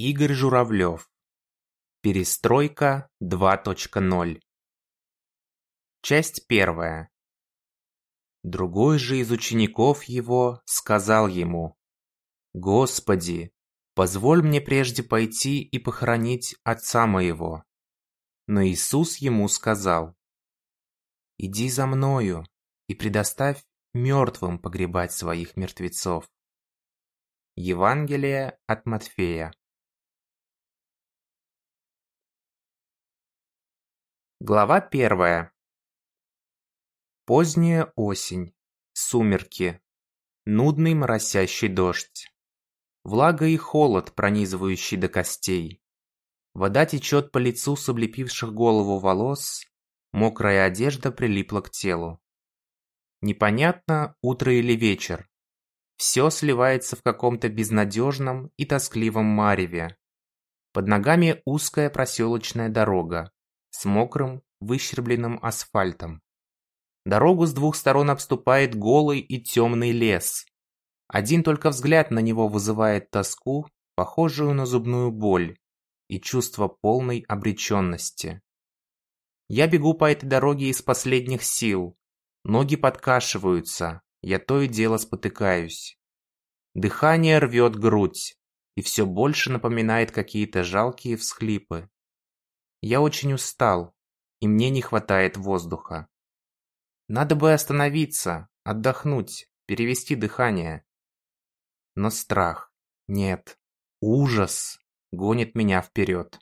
Игорь Журавлев. Перестройка 2.0. Часть первая. Другой же из учеников его сказал ему, «Господи, позволь мне прежде пойти и похоронить отца моего». Но Иисус ему сказал, «Иди за мною и предоставь мертвым погребать своих мертвецов». Евангелие от Матфея. Глава первая. Поздняя осень. Сумерки. Нудный моросящий дождь. Влага и холод, пронизывающий до костей. Вода течет по лицу с облепивших голову волос. Мокрая одежда прилипла к телу. Непонятно, утро или вечер. Все сливается в каком-то безнадежном и тоскливом мареве. Под ногами узкая проселочная дорога с мокрым, выщербленным асфальтом. Дорогу с двух сторон обступает голый и темный лес. Один только взгляд на него вызывает тоску, похожую на зубную боль, и чувство полной обреченности. Я бегу по этой дороге из последних сил. Ноги подкашиваются, я то и дело спотыкаюсь. Дыхание рвет грудь и все больше напоминает какие-то жалкие всхлипы. Я очень устал, и мне не хватает воздуха. Надо бы остановиться, отдохнуть, перевести дыхание. Но страх, нет, ужас гонит меня вперед.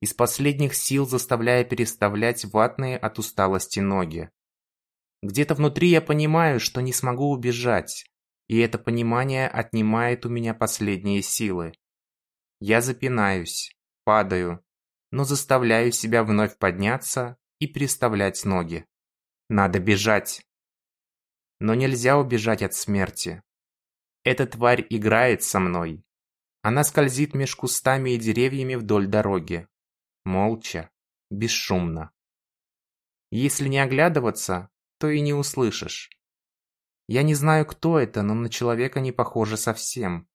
Из последних сил заставляя переставлять ватные от усталости ноги. Где-то внутри я понимаю, что не смогу убежать, и это понимание отнимает у меня последние силы. Я запинаюсь, падаю, но заставляю себя вновь подняться и переставлять ноги. Надо бежать. Но нельзя убежать от смерти. Эта тварь играет со мной. Она скользит меж кустами и деревьями вдоль дороги. Молча, бесшумно. Если не оглядываться, то и не услышишь. Я не знаю, кто это, но на человека не похоже совсем.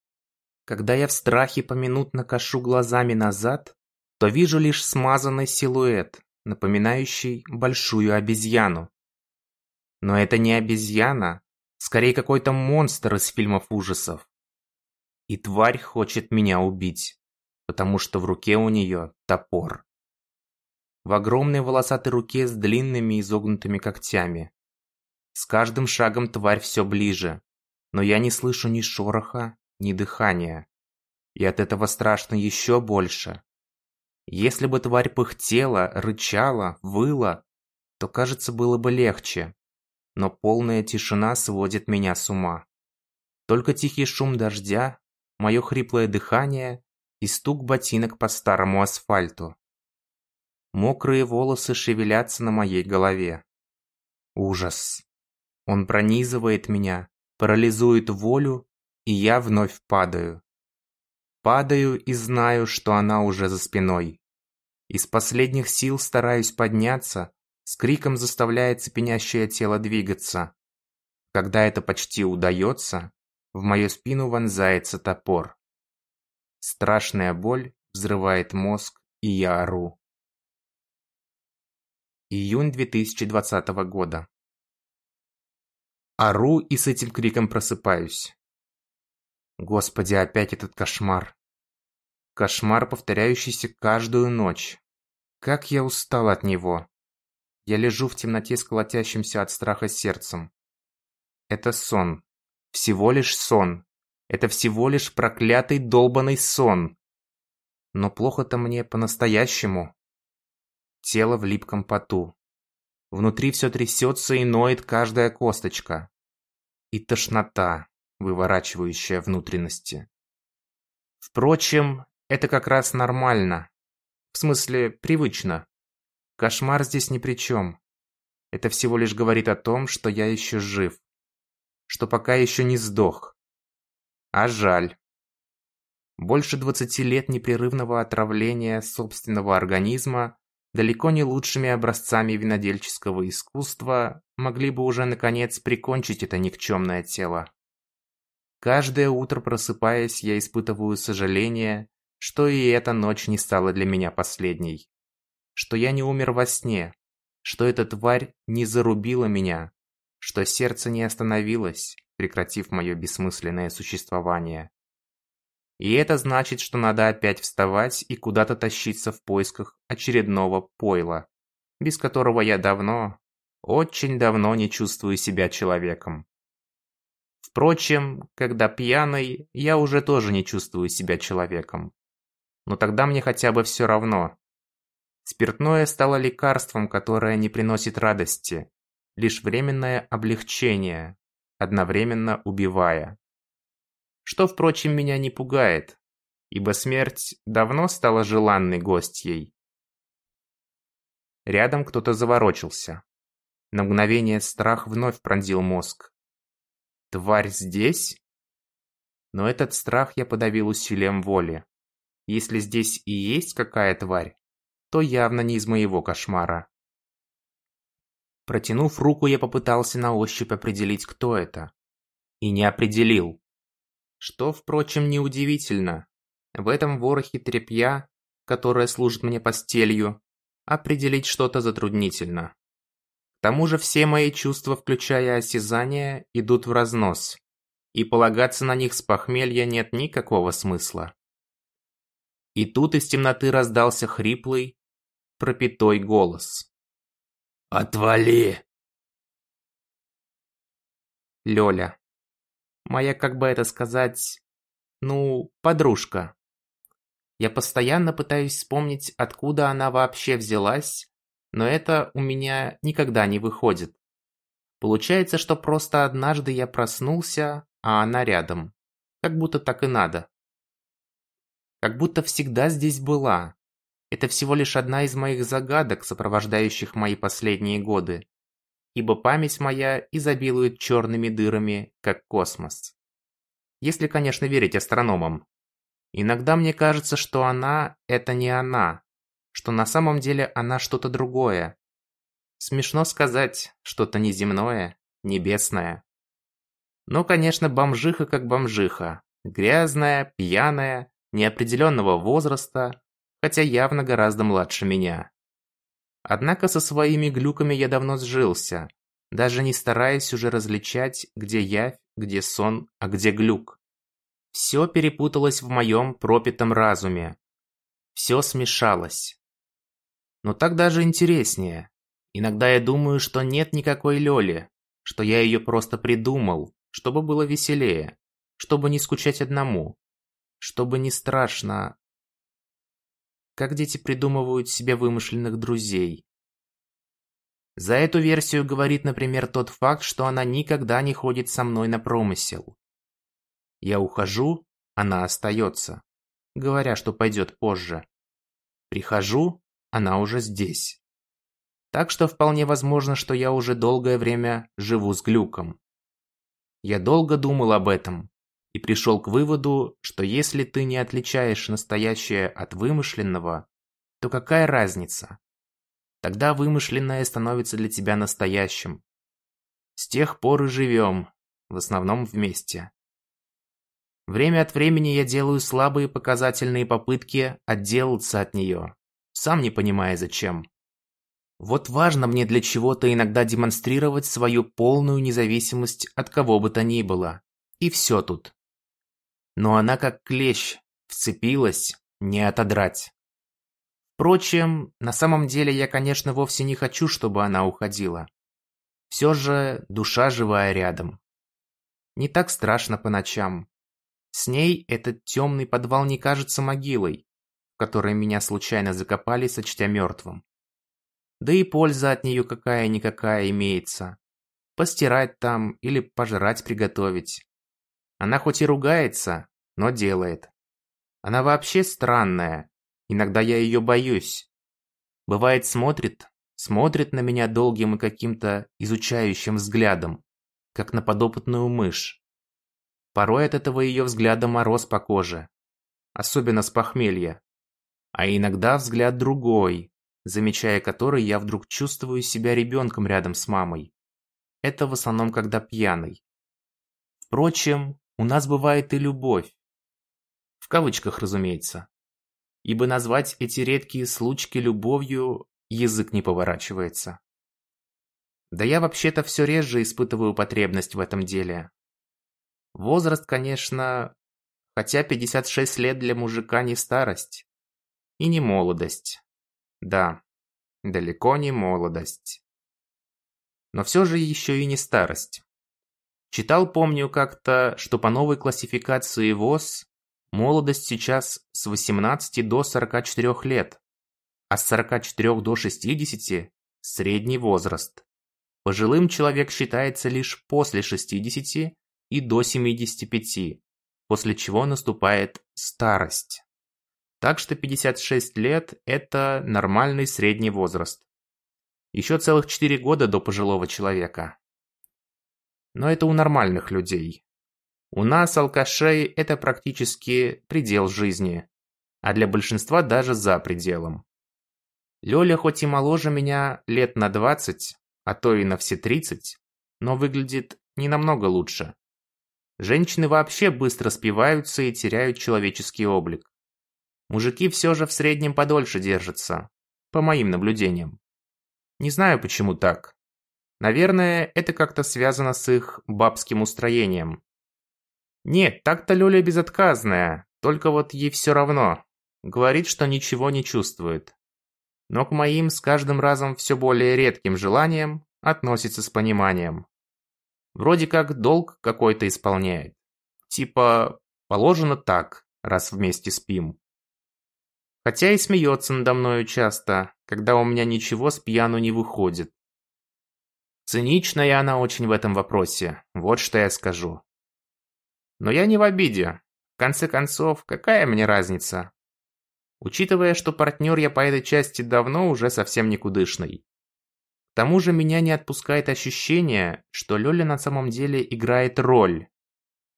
Когда я в страхе поминутно кашу глазами назад, то вижу лишь смазанный силуэт, напоминающий большую обезьяну. Но это не обезьяна, скорее какой-то монстр из фильмов ужасов. И тварь хочет меня убить, потому что в руке у нее топор. В огромной волосатой руке с длинными изогнутыми когтями. С каждым шагом тварь все ближе, но я не слышу ни шороха, ни дыхания. И от этого страшно еще больше. Если бы тварь пыхтела, рычала, выла, то, кажется, было бы легче. Но полная тишина сводит меня с ума. Только тихий шум дождя, мое хриплое дыхание и стук ботинок по старому асфальту. Мокрые волосы шевелятся на моей голове. Ужас. Он пронизывает меня, парализует волю, и я вновь падаю. Падаю и знаю, что она уже за спиной. Из последних сил стараюсь подняться, с криком заставляя цепенящее тело двигаться. Когда это почти удается, в мою спину вонзается топор. Страшная боль взрывает мозг, и я ору. Июнь 2020 года. Ору и с этим криком просыпаюсь. Господи, опять этот кошмар. Кошмар, повторяющийся каждую ночь. Как я устал от него. Я лежу в темноте с колотящимся от страха сердцем. Это сон. Всего лишь сон. Это всего лишь проклятый долбанный сон. Но плохо-то мне по-настоящему. Тело в липком поту. Внутри все трясется и ноет каждая косточка. И тошнота выворачивающая внутренности. Впрочем, это как раз нормально. В смысле, привычно. Кошмар здесь ни при чем. Это всего лишь говорит о том, что я еще жив. Что пока еще не сдох. А жаль. Больше 20 лет непрерывного отравления собственного организма далеко не лучшими образцами винодельческого искусства могли бы уже наконец прикончить это никчемное тело. Каждое утро просыпаясь, я испытываю сожаление что и эта ночь не стала для меня последней. Что я не умер во сне, что эта тварь не зарубила меня, что сердце не остановилось, прекратив мое бессмысленное существование. И это значит, что надо опять вставать и куда-то тащиться в поисках очередного пойла, без которого я давно, очень давно не чувствую себя человеком. Впрочем, когда пьяный, я уже тоже не чувствую себя человеком. Но тогда мне хотя бы все равно. Спиртное стало лекарством, которое не приносит радости, лишь временное облегчение, одновременно убивая. Что, впрочем, меня не пугает, ибо смерть давно стала желанной гостьей. Рядом кто-то заворочился. На мгновение страх вновь пронзил мозг. Тварь здесь? Но этот страх я подавил усилием воли. Если здесь и есть какая тварь, то явно не из моего кошмара. Протянув руку, я попытался на ощупь определить, кто это. И не определил. Что, впрочем, неудивительно. В этом ворохе тряпья, которая служит мне постелью, определить что-то затруднительно. К тому же все мои чувства, включая осязание, идут в разнос, и полагаться на них с похмелья нет никакого смысла. И тут из темноты раздался хриплый, пропитой голос. «Отвали!» Лёля моя, как бы это сказать, ну, подружка. Я постоянно пытаюсь вспомнить, откуда она вообще взялась, но это у меня никогда не выходит. Получается, что просто однажды я проснулся, а она рядом. Как будто так и надо. Как будто всегда здесь была. Это всего лишь одна из моих загадок, сопровождающих мои последние годы ибо память моя изобилует черными дырами, как космос. Если, конечно, верить астрономам. Иногда мне кажется, что она – это не она, что на самом деле она что-то другое. Смешно сказать, что-то неземное, небесное. Но, конечно, бомжиха как бомжиха. Грязная, пьяная, неопределенного возраста, хотя явно гораздо младше меня. Однако со своими глюками я давно сжился, даже не стараясь уже различать, где явь, где сон, а где глюк. Все перепуталось в моем пропитом разуме. Все смешалось. Но так даже интереснее. Иногда я думаю, что нет никакой Лёли, что я ее просто придумал, чтобы было веселее, чтобы не скучать одному, чтобы не страшно, как дети придумывают себе вымышленных друзей. За эту версию говорит, например, тот факт, что она никогда не ходит со мной на промысел. Я ухожу, она остается, говоря, что пойдет позже. Прихожу, она уже здесь. Так что вполне возможно, что я уже долгое время живу с глюком. Я долго думал об этом, и пришел к выводу, что если ты не отличаешь настоящее от вымышленного, то какая разница? Тогда вымышленное становится для тебя настоящим. С тех пор и живем, в основном вместе. Время от времени я делаю слабые показательные попытки отделаться от нее, сам не понимая зачем. Вот важно мне для чего-то иногда демонстрировать свою полную независимость от кого бы то ни было. И все тут но она как клещ, вцепилась, не отодрать. Впрочем, на самом деле я, конечно, вовсе не хочу, чтобы она уходила. Все же душа живая рядом. Не так страшно по ночам. С ней этот темный подвал не кажется могилой, в которой меня случайно закопали, сочтя мертвым. Да и польза от нее какая-никакая имеется. Постирать там или пожрать приготовить. Она хоть и ругается, но делает. Она вообще странная. Иногда я ее боюсь. Бывает смотрит, смотрит на меня долгим и каким-то изучающим взглядом, как на подопытную мышь. Порой от этого ее взгляда мороз по коже, особенно с похмелья. А иногда взгляд другой, замечая который я вдруг чувствую себя ребенком рядом с мамой. Это в основном когда пьяный. Впрочем, у нас бывает и любовь. В кавычках, разумеется. ибо назвать эти редкие случки любовью язык не поворачивается. Да я вообще-то все реже испытываю потребность в этом деле. Возраст, конечно, хотя 56 лет для мужика не старость. И не молодость. Да, далеко не молодость. Но все же еще и не старость. Читал, помню, как-то, что по новой классификации ВОЗ молодость сейчас с 18 до 44 лет, а с 44 до 60 – средний возраст. Пожилым человек считается лишь после 60 и до 75, после чего наступает старость. Так что 56 лет – это нормальный средний возраст. Еще целых 4 года до пожилого человека. Но это у нормальных людей. У нас, алкашей, это практически предел жизни, а для большинства даже за пределом. Лёля хоть и моложе меня лет на 20, а то и на все 30, но выглядит не намного лучше. Женщины вообще быстро спиваются и теряют человеческий облик. Мужики все же в среднем подольше держатся, по моим наблюдениям. Не знаю, почему так. Наверное, это как-то связано с их бабским устроением. Нет, так-то Лёля безотказная, только вот ей все равно. Говорит, что ничего не чувствует. Но к моим с каждым разом все более редким желаниям относится с пониманием. Вроде как долг какой-то исполняет. Типа, положено так, раз вместе спим. Хотя и смеется надо мною часто, когда у меня ничего с пьяну не выходит. Циничная она очень в этом вопросе, вот что я скажу. Но я не в обиде. В конце концов, какая мне разница? Учитывая, что партнер я по этой части давно уже совсем никудышный. К тому же меня не отпускает ощущение, что Лёля на самом деле играет роль.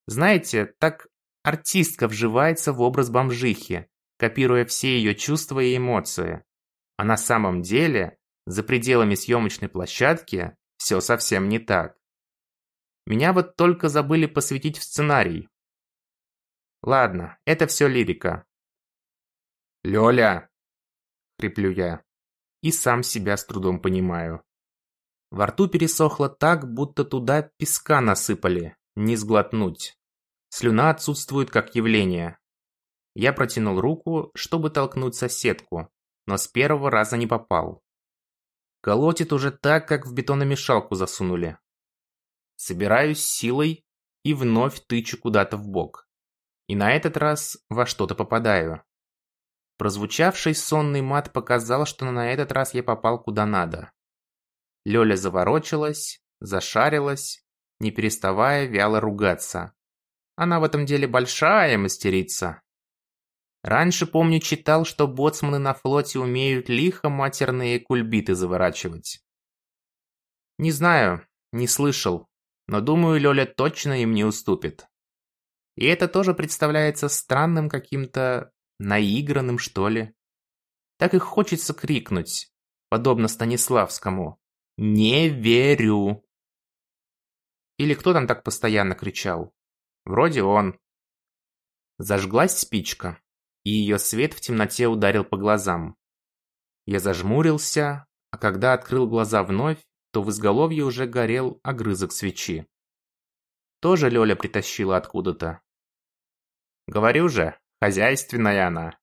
Знаете, так артистка вживается в образ бомжихи, копируя все ее чувства и эмоции. А на самом деле, за пределами съемочной площадки, все совсем не так. Меня вот только забыли посвятить в сценарий. Ладно, это все лирика. «Лёля!» – хриплю я. И сам себя с трудом понимаю. Во рту пересохло так, будто туда песка насыпали, не сглотнуть. Слюна отсутствует как явление. Я протянул руку, чтобы толкнуть соседку, но с первого раза не попал. Колотит уже так, как в бетономешалку засунули. Собираюсь силой и вновь тычу куда-то в бок. И на этот раз во что-то попадаю. Прозвучавший сонный мат показал, что на этот раз я попал куда надо. Лёля заворочилась, зашарилась, не переставая вяло ругаться. Она в этом деле большая мастерица. Раньше, помню, читал, что боцманы на флоте умеют лихо матерные кульбиты заворачивать. Не знаю, не слышал, но думаю, Лёля точно им не уступит. И это тоже представляется странным каким-то наигранным, что ли. Так и хочется крикнуть, подобно Станиславскому. «Не верю!» Или кто там так постоянно кричал? Вроде он. Зажглась спичка, и ее свет в темноте ударил по глазам. Я зажмурился, а когда открыл глаза вновь, то в изголовье уже горел огрызок свечи. Тоже Лёля притащила откуда-то. Говорю же, хозяйственная она.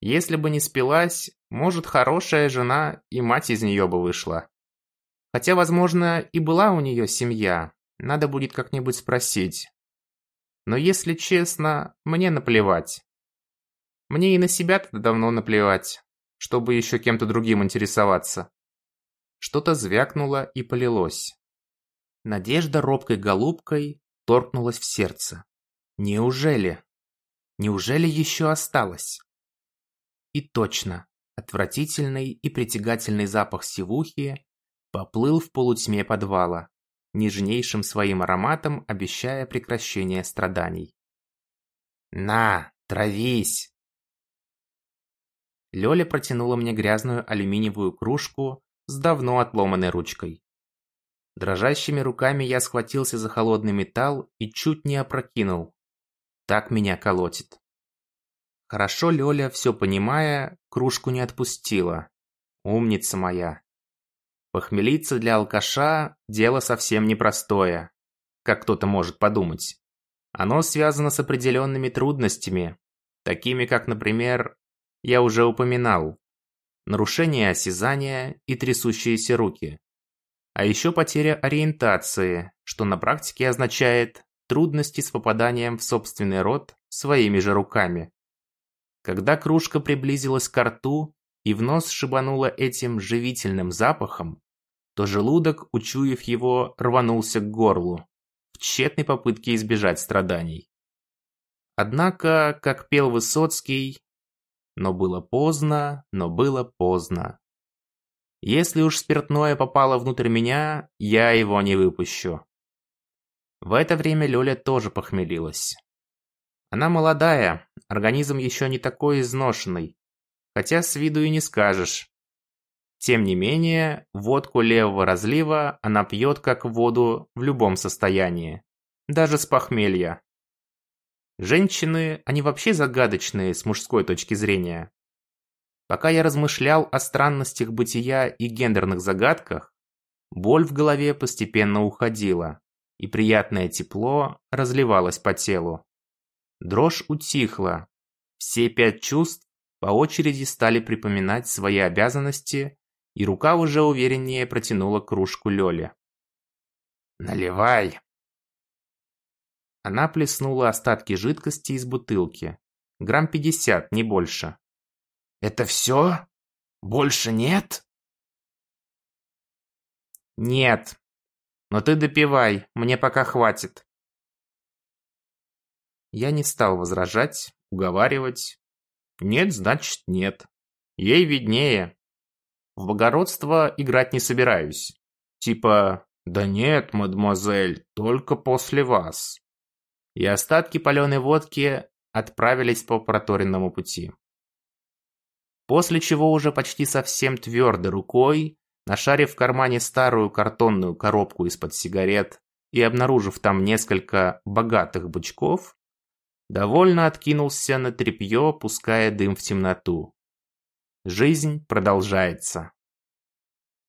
Если бы не спилась, может, хорошая жена и мать из нее бы вышла. Хотя, возможно, и была у нее семья, надо будет как-нибудь спросить. Но если честно, мне наплевать. Мне и на себя-то давно наплевать, чтобы еще кем-то другим интересоваться. Что-то звякнуло и полилось. Надежда робкой голубкой торкнулась в сердце. Неужели? Неужели еще осталось? И точно, отвратительный и притягательный запах сивухи поплыл в полутьме подвала, нежнейшим своим ароматом обещая прекращение страданий. «На, травись!» Лёля протянула мне грязную алюминиевую кружку с давно отломанной ручкой. Дрожащими руками я схватился за холодный металл и чуть не опрокинул. Так меня колотит. Хорошо Лёля, все понимая, кружку не отпустила. Умница моя. Похмелиться для алкаша – дело совсем непростое, как кто-то может подумать. Оно связано с определенными трудностями, такими как, например, я уже упоминал, нарушение осязания и трясущиеся руки. А еще потеря ориентации, что на практике означает трудности с попаданием в собственный рот своими же руками. Когда кружка приблизилась к рту и в нос шибанула этим живительным запахом, то желудок, учуяв его, рванулся к горлу, в тщетной попытке избежать страданий. Однако, как пел Высоцкий, но было поздно, но было поздно. Если уж спиртное попало внутрь меня, я его не выпущу. В это время Лёля тоже похмелилась. Она молодая, организм еще не такой изношенный, хотя с виду и не скажешь. Тем не менее, водку левого разлива она пьет как воду в любом состоянии, даже с похмелья. Женщины, они вообще загадочные с мужской точки зрения. Пока я размышлял о странностях бытия и гендерных загадках, боль в голове постепенно уходила, и приятное тепло разливалось по телу. Дрожь утихла. Все пять чувств по очереди стали припоминать свои обязанности, и рука уже увереннее протянула кружку Лёле. «Наливай!» Она плеснула остатки жидкости из бутылки. Грамм пятьдесят, не больше. «Это все? Больше нет?» «Нет. Но ты допивай, мне пока хватит». Я не стал возражать, уговаривать. Нет, значит нет. Ей виднее. В богородство играть не собираюсь. Типа, да нет, мадемуазель, только после вас. И остатки паленой водки отправились по проторенному пути. После чего уже почти совсем твердой рукой, нашарив в кармане старую картонную коробку из-под сигарет и обнаружив там несколько богатых бычков, довольно откинулся на тряпье, пуская дым в темноту. Жизнь продолжается.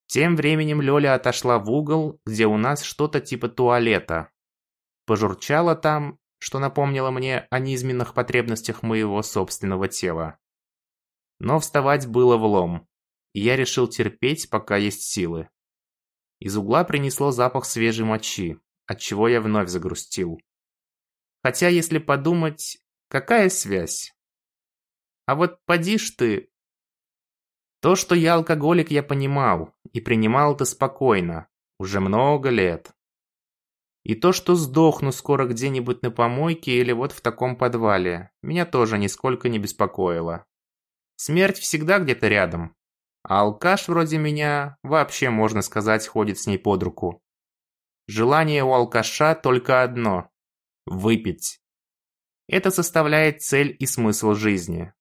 Тем временем Лёля отошла в угол, где у нас что-то типа туалета. Пожурчала там, что напомнило мне о низменных потребностях моего собственного тела. Но вставать было влом, и я решил терпеть, пока есть силы. Из угла принесло запах свежей мочи, от чего я вновь загрустил. Хотя, если подумать, какая связь? А вот поди ж ты. То, что я алкоголик, я понимал, и принимал это спокойно, уже много лет. И то, что сдохну скоро где-нибудь на помойке или вот в таком подвале, меня тоже нисколько не беспокоило. Смерть всегда где-то рядом, а алкаш вроде меня вообще, можно сказать, ходит с ней под руку. Желание у алкаша только одно Выпить. Это составляет цель и смысл жизни.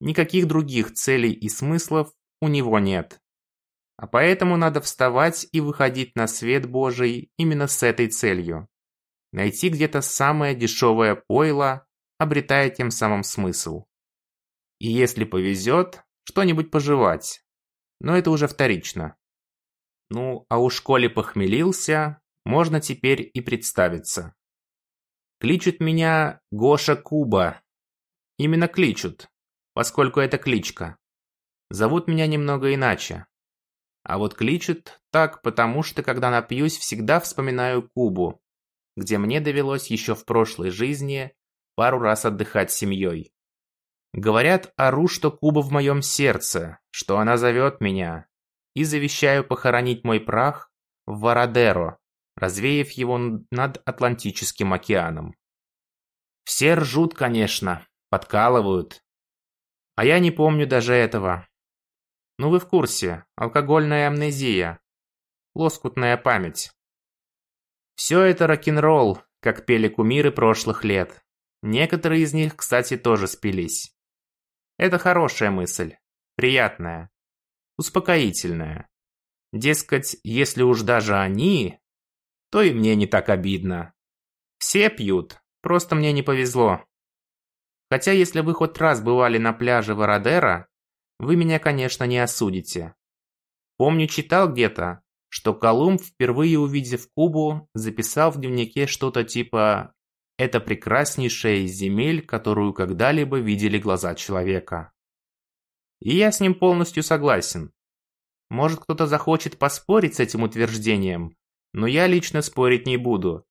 Никаких других целей и смыслов у него нет. А поэтому надо вставать и выходить на свет Божий именно с этой целью. Найти где-то самое дешевое пойло, обретая тем самым смысл. И если повезет, что-нибудь пожевать. Но это уже вторично. Ну, а у школе похмелился, можно теперь и представиться. Кличут меня Гоша Куба. Именно кличут, поскольку это кличка. Зовут меня немного иначе. А вот кличут так, потому что, когда напьюсь, всегда вспоминаю Кубу, где мне довелось еще в прошлой жизни пару раз отдыхать с семьей. Говорят, ору, что Куба в моем сердце, что она зовет меня, и завещаю похоронить мой прах в Варадеро, развеяв его над Атлантическим океаном. Все ржут, конечно, подкалывают. А я не помню даже этого. Ну вы в курсе, алкогольная амнезия, лоскутная память. Все это рок-н-ролл, как пели кумиры прошлых лет. Некоторые из них, кстати, тоже спились. Это хорошая мысль, приятная, успокоительная. Дескать, если уж даже они, то и мне не так обидно. Все пьют, просто мне не повезло. Хотя если вы хоть раз бывали на пляже Вородера, вы меня, конечно, не осудите. Помню, читал где-то, что Колумб, впервые увидев Кубу, записал в дневнике что-то типа «Это прекраснейшая из земель, которую когда-либо видели глаза человека». И я с ним полностью согласен. Может, кто-то захочет поспорить с этим утверждением, но я лично спорить не буду,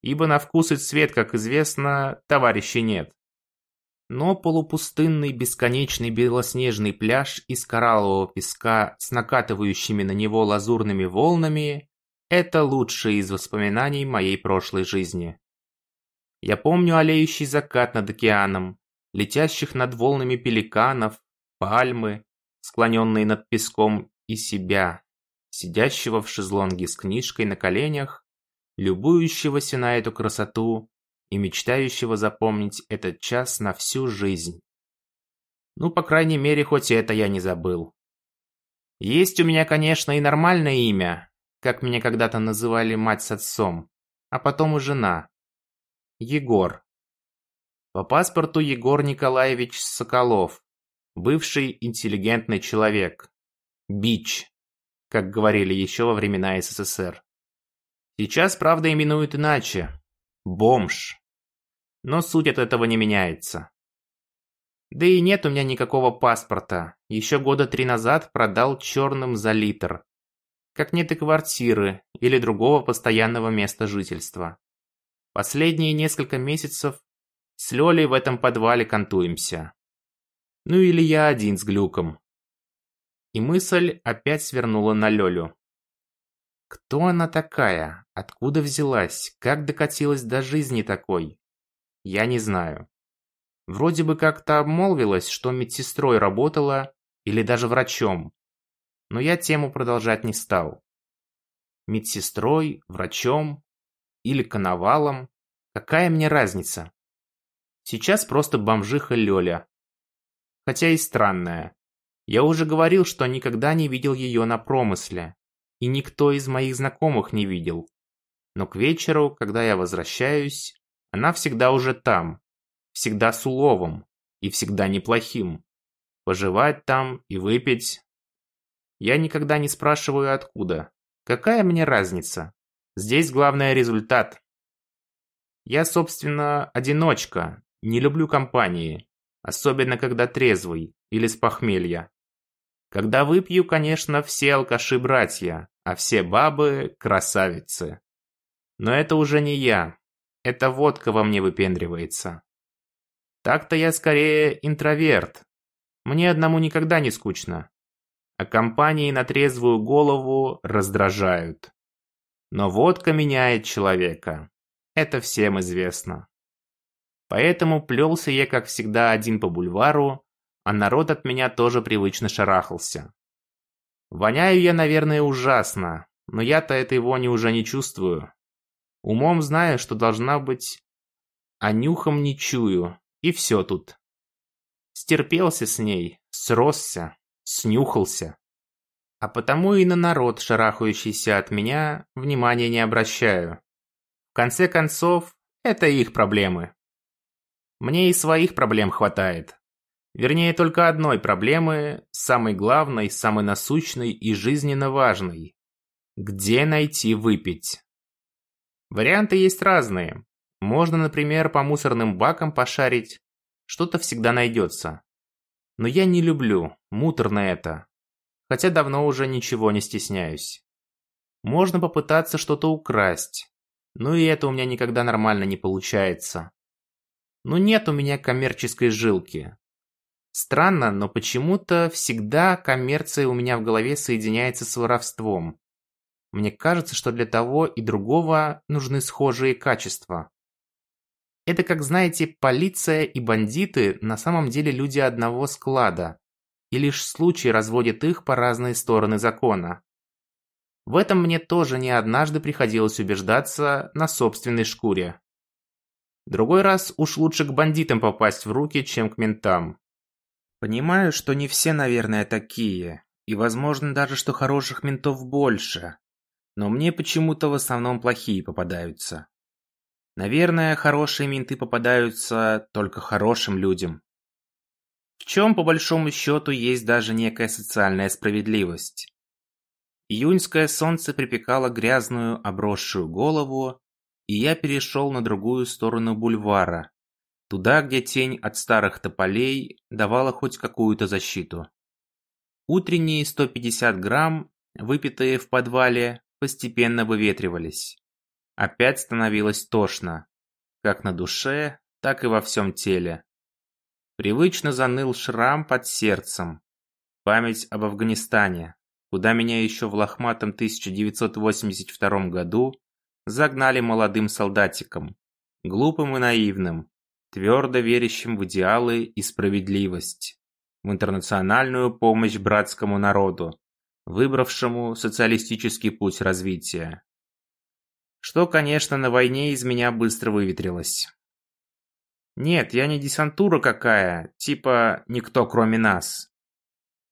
ибо на вкус и цвет, как известно, товарищей нет. Но полупустынный бесконечный белоснежный пляж из кораллового песка с накатывающими на него лазурными волнами – это лучшее из воспоминаний моей прошлой жизни. Я помню олеющий закат над океаном, летящих над волнами пеликанов, пальмы, склоненные над песком, и себя, сидящего в шезлонге с книжкой на коленях, любующегося на эту красоту и мечтающего запомнить этот час на всю жизнь. Ну, по крайней мере, хоть это я не забыл. Есть у меня, конечно, и нормальное имя, как меня когда-то называли мать с отцом, а потом и жена. Егор. По паспорту Егор Николаевич Соколов, бывший интеллигентный человек. Бич, как говорили еще во времена СССР. Сейчас, правда, именуют иначе. Бомж. Но суть от этого не меняется. Да и нет у меня никакого паспорта. Еще года три назад продал черным за литр. Как нет и квартиры или другого постоянного места жительства. Последние несколько месяцев с Лёлей в этом подвале кантуемся. Ну или я один с глюком. И мысль опять свернула на Лёлю. Кто она такая? Откуда взялась? Как докатилась до жизни такой? Я не знаю. Вроде бы как-то обмолвилась, что медсестрой работала или даже врачом. Но я тему продолжать не стал. Медсестрой, врачом или коновалом? Какая мне разница? Сейчас просто бомжиха Лёля. Хотя и странная. Я уже говорил, что никогда не видел ее на промысле и никто из моих знакомых не видел. Но к вечеру, когда я возвращаюсь, она всегда уже там, всегда с уловом и всегда неплохим. Пожевать там и выпить. Я никогда не спрашиваю откуда. Какая мне разница? Здесь главное результат. Я, собственно, одиночка, не люблю компании, особенно когда трезвый или с похмелья. Когда выпью, конечно, все алкаши братья, а все бабы красавицы. Но это уже не я. Это водка во мне выпендривается. Так-то я скорее интроверт. Мне одному никогда не скучно. А компании на трезвую голову раздражают. Но водка меняет человека. Это всем известно. Поэтому плелся я, как всегда, один по бульвару, а народ от меня тоже привычно шарахался. Воняю я, наверное, ужасно, но я-то этой вони уже не чувствую. Умом знаю, что должна быть, а нюхом не чую, и все тут. Стерпелся с ней, сросся, снюхался. А потому и на народ, шарахающийся от меня, внимания не обращаю. В конце концов, это их проблемы. Мне и своих проблем хватает. Вернее, только одной проблемы, самой главной, самой насущной и жизненно важной. Где найти выпить? Варианты есть разные. Можно, например, по мусорным бакам пошарить. Что-то всегда найдется. Но я не люблю, муторно это. Хотя давно уже ничего не стесняюсь. Можно попытаться что-то украсть. Но и это у меня никогда нормально не получается. Но нет у меня коммерческой жилки. Странно, но почему-то всегда коммерция у меня в голове соединяется с воровством. Мне кажется, что для того и другого нужны схожие качества. Это как, знаете, полиция и бандиты на самом деле люди одного склада, и лишь случай разводит их по разные стороны закона. В этом мне тоже не однажды приходилось убеждаться на собственной шкуре. Другой раз уж лучше к бандитам попасть в руки, чем к ментам. Понимаю, что не все, наверное, такие, и возможно даже, что хороших ментов больше, но мне почему-то в основном плохие попадаются. Наверное, хорошие менты попадаются только хорошим людям. В чем, по большому счету, есть даже некая социальная справедливость. Июньское солнце припекало грязную, обросшую голову, и я перешел на другую сторону бульвара, туда, где тень от старых тополей давала хоть какую-то защиту. Утренние 150 грамм, выпитые в подвале, постепенно выветривались. Опять становилось тошно, как на душе, так и во всем теле. Привычно заныл шрам под сердцем. Память об Афганистане, куда меня еще в лохматом 1982 году загнали молодым солдатиком, глупым и наивным, твердо верящим в идеалы и справедливость, в интернациональную помощь братскому народу, выбравшему социалистический путь развития. Что, конечно, на войне из меня быстро выветрилось. Нет, я не десантура какая, типа никто кроме нас.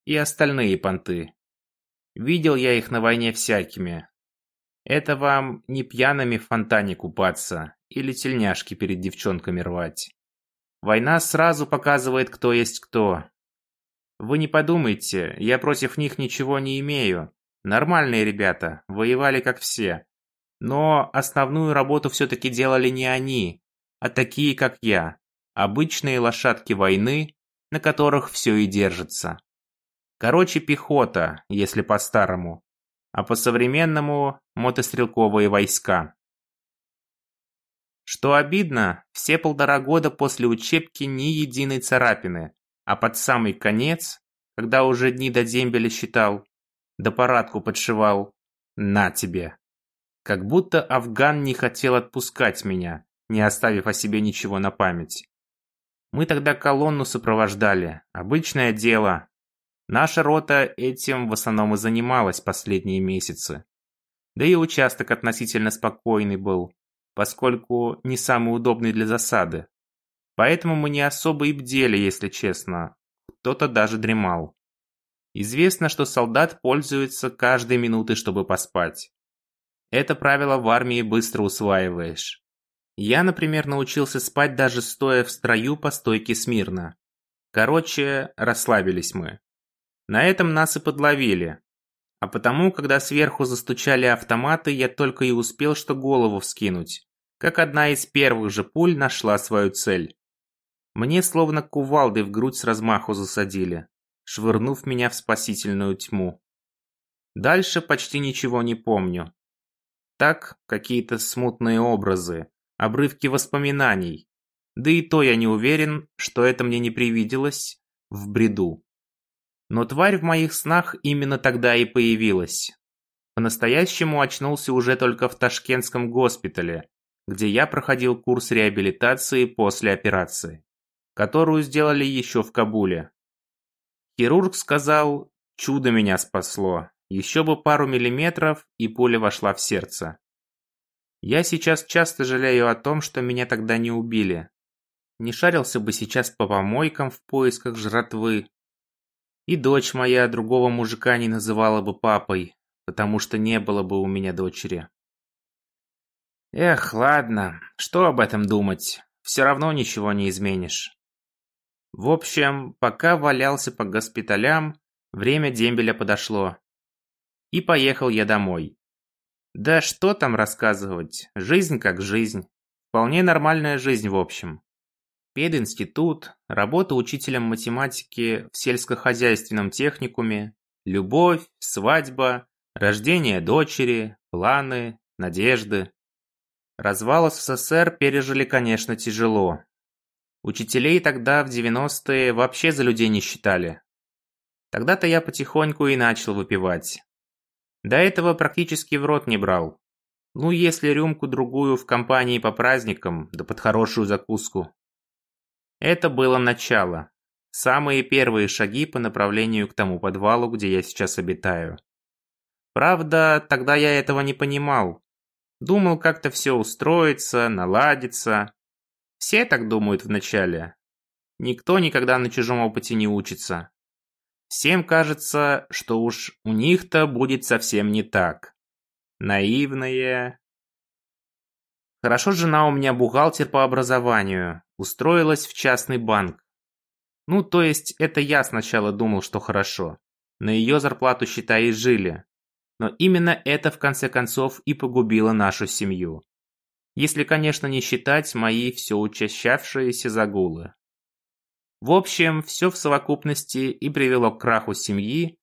И остальные понты. Видел я их на войне всякими. Это вам не пьяными в фонтане купаться или тельняшки перед девчонками рвать. Война сразу показывает, кто есть кто. Вы не подумайте, я против них ничего не имею. Нормальные ребята, воевали как все. Но основную работу все-таки делали не они, а такие, как я. Обычные лошадки войны, на которых все и держится. Короче, пехота, если по-старому. А по-современному – мотострелковые войска. Что обидно, все полтора года после учебки ни единой царапины, а под самый конец, когда уже дни до дембеля считал, до парадку подшивал, на тебе. Как будто Афган не хотел отпускать меня, не оставив о себе ничего на память. Мы тогда колонну сопровождали, обычное дело. Наша рота этим в основном и занималась последние месяцы. Да и участок относительно спокойный был, поскольку не самый удобный для засады. Поэтому мы не особо и бдели, если честно. Кто-то даже дремал. Известно, что солдат пользуется каждой минутой, чтобы поспать. Это правило в армии быстро усваиваешь. Я, например, научился спать даже стоя в строю по стойке смирно. Короче, расслабились мы. На этом нас и подловили. А потому, когда сверху застучали автоматы, я только и успел что голову вскинуть, как одна из первых же пуль нашла свою цель. Мне словно кувалдой в грудь с размаху засадили, швырнув меня в спасительную тьму. Дальше почти ничего не помню. Так, какие-то смутные образы, обрывки воспоминаний. Да и то я не уверен, что это мне не привиделось в бреду. Но тварь в моих снах именно тогда и появилась. По-настоящему очнулся уже только в Ташкентском госпитале, где я проходил курс реабилитации после операции, которую сделали еще в Кабуле. Хирург сказал, чудо меня спасло, еще бы пару миллиметров, и пуля вошла в сердце. Я сейчас часто жалею о том, что меня тогда не убили. Не шарился бы сейчас по помойкам в поисках жратвы. И дочь моя другого мужика не называла бы папой, потому что не было бы у меня дочери. Эх, ладно, что об этом думать, все равно ничего не изменишь. В общем, пока валялся по госпиталям, время дембеля подошло. И поехал я домой. Да что там рассказывать, жизнь как жизнь. Вполне нормальная жизнь в общем. Пединститут, работа учителем математики в сельскохозяйственном техникуме, любовь, свадьба, рождение дочери, планы, надежды. Развал СССР пережили, конечно, тяжело. Учителей тогда, в 90-е, вообще за людей не считали. Тогда-то я потихоньку и начал выпивать. До этого практически в рот не брал. Ну, если рюмку-другую в компании по праздникам, да под хорошую закуску. Это было начало. Самые первые шаги по направлению к тому подвалу, где я сейчас обитаю. Правда, тогда я этого не понимал. Думал, как-то все устроится, наладится. Все так думают вначале. Никто никогда на чужом опыте не учится. Всем кажется, что уж у них-то будет совсем не так. Наивные, Хорошо жена у меня бухгалтер по образованию, устроилась в частный банк. Ну, то есть, это я сначала думал, что хорошо. На ее зарплату, считай, и жили. Но именно это, в конце концов, и погубило нашу семью. Если, конечно, не считать мои все учащавшиеся загулы. В общем, все в совокупности и привело к краху семьи,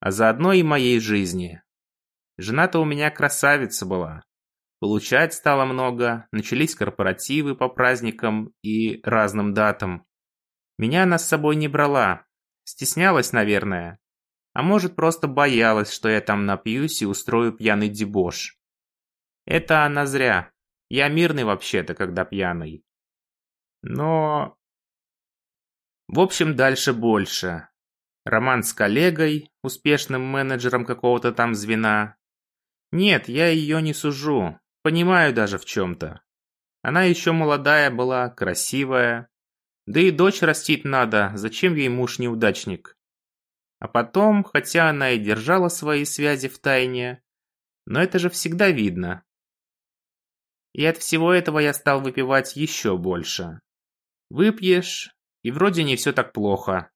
а заодно и моей жизни. Жена-то у меня красавица была. Получать стало много, начались корпоративы по праздникам и разным датам. Меня она с собой не брала, стеснялась, наверное. А может, просто боялась, что я там напьюсь и устрою пьяный дебош. Это она зря. Я мирный вообще-то, когда пьяный. Но... В общем, дальше больше. Роман с коллегой, успешным менеджером какого-то там звена. Нет, я ее не сужу. Понимаю даже в чем-то. Она еще молодая была, красивая. Да и дочь растить надо, зачем ей муж-неудачник? А потом, хотя она и держала свои связи в тайне, но это же всегда видно. И от всего этого я стал выпивать еще больше. Выпьешь, и вроде не все так плохо.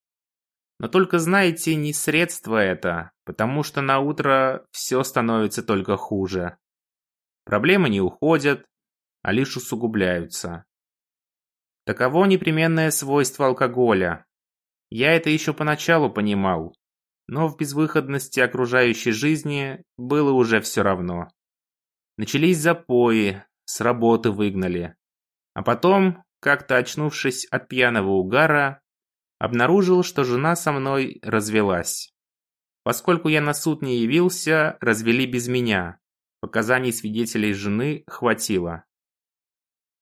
Но только знаете, не средство это, потому что на утро все становится только хуже. Проблемы не уходят, а лишь усугубляются. Таково непременное свойство алкоголя. Я это еще поначалу понимал, но в безвыходности окружающей жизни было уже все равно. Начались запои, с работы выгнали. А потом, как-то очнувшись от пьяного угара, обнаружил, что жена со мной развелась. Поскольку я на суд не явился, развели без меня. Показаний свидетелей жены хватило.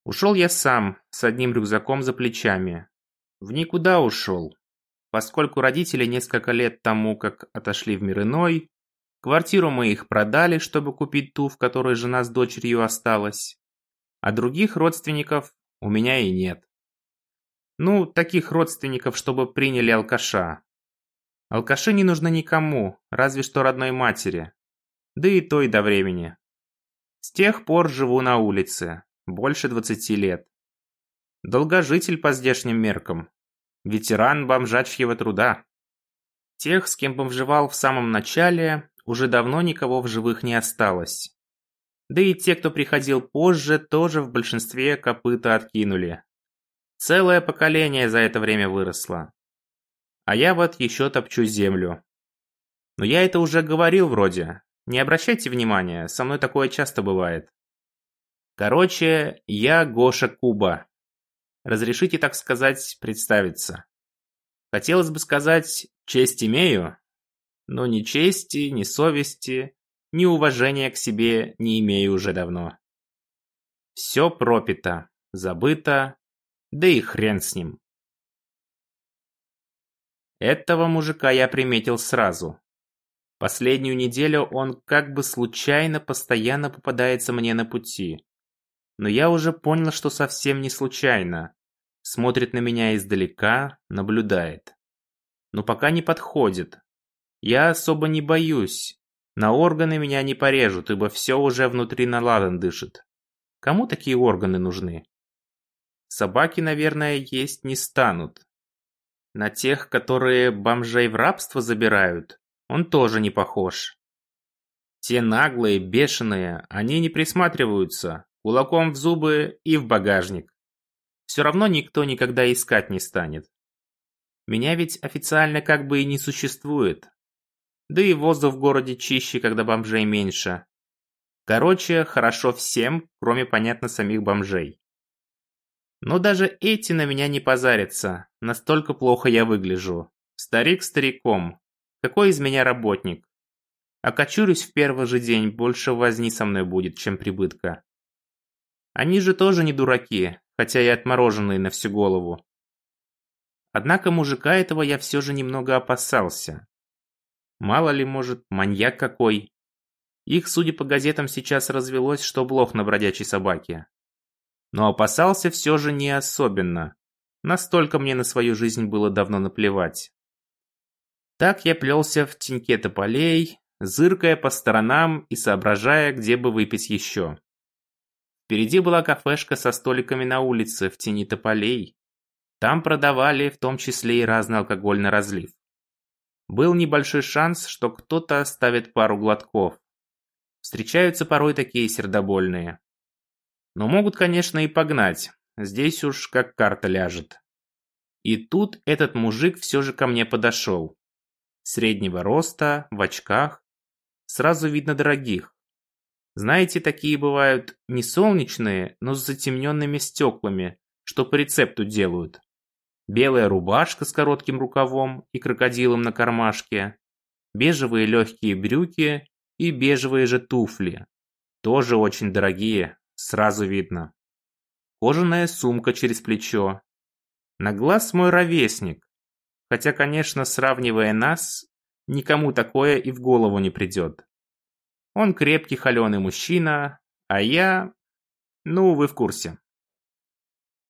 Ушел я сам, с одним рюкзаком за плечами. В никуда ушел. Поскольку родители несколько лет тому, как отошли в мир иной, квартиру мы их продали, чтобы купить ту, в которой жена с дочерью осталась. А других родственников у меня и нет. Ну, таких родственников, чтобы приняли алкаша. Алкаши не нужны никому, разве что родной матери да и то и до времени. С тех пор живу на улице, больше 20 лет. Долгожитель по здешним меркам, ветеран бомжачьего труда. Тех, с кем бомжевал в самом начале, уже давно никого в живых не осталось. Да и те, кто приходил позже, тоже в большинстве копыта откинули. Целое поколение за это время выросло. А я вот еще топчу землю. Но я это уже говорил вроде, не обращайте внимания, со мной такое часто бывает. Короче, я Гоша Куба. Разрешите, так сказать, представиться. Хотелось бы сказать, честь имею, но ни чести, ни совести, ни уважения к себе не имею уже давно. Все пропито, забыто, да и хрен с ним. Этого мужика я приметил сразу. Последнюю неделю он как бы случайно постоянно попадается мне на пути. Но я уже понял, что совсем не случайно. Смотрит на меня издалека, наблюдает. Но пока не подходит. Я особо не боюсь. На органы меня не порежут, ибо все уже внутри наладан дышит. Кому такие органы нужны? Собаки, наверное, есть не станут. На тех, которые бомжей в рабство забирают, он тоже не похож. Те наглые, бешеные, они не присматриваются, кулаком в зубы и в багажник. Все равно никто никогда искать не станет. Меня ведь официально как бы и не существует. Да и воздух в городе чище, когда бомжей меньше. Короче, хорошо всем, кроме, понятно, самих бомжей. Но даже эти на меня не позарятся, настолько плохо я выгляжу. Старик стариком, какой из меня работник? Окочурюсь в первый же день, больше возни со мной будет, чем прибытка. Они же тоже не дураки, хотя и отмороженные на всю голову. Однако мужика этого я все же немного опасался. Мало ли, может, маньяк какой. Их, судя по газетам, сейчас развелось, что блох на бродячей собаке. Но опасался все же не особенно. Настолько мне на свою жизнь было давно наплевать. Так я плелся в теньке тополей, зыркая по сторонам и соображая, где бы выпить еще. Впереди была кафешка со столиками на улице в тени тополей. Там продавали в том числе и разный алкогольный разлив. Был небольшой шанс, что кто-то оставит пару глотков. Встречаются порой такие сердобольные. Но могут, конечно, и погнать. Здесь уж как карта ляжет. И тут этот мужик все же ко мне подошел. Среднего роста, в очках. Сразу видно дорогих. Знаете, такие бывают не солнечные, но с затемненными стеклами, что по рецепту делают. Белая рубашка с коротким рукавом и крокодилом на кармашке, бежевые легкие брюки и бежевые же туфли. Тоже очень дорогие, сразу видно. Кожаная сумка через плечо. На глаз мой ровесник. Хотя, конечно, сравнивая нас, никому такое и в голову не придет. Он крепкий холеный мужчина, а я... Ну, вы в курсе.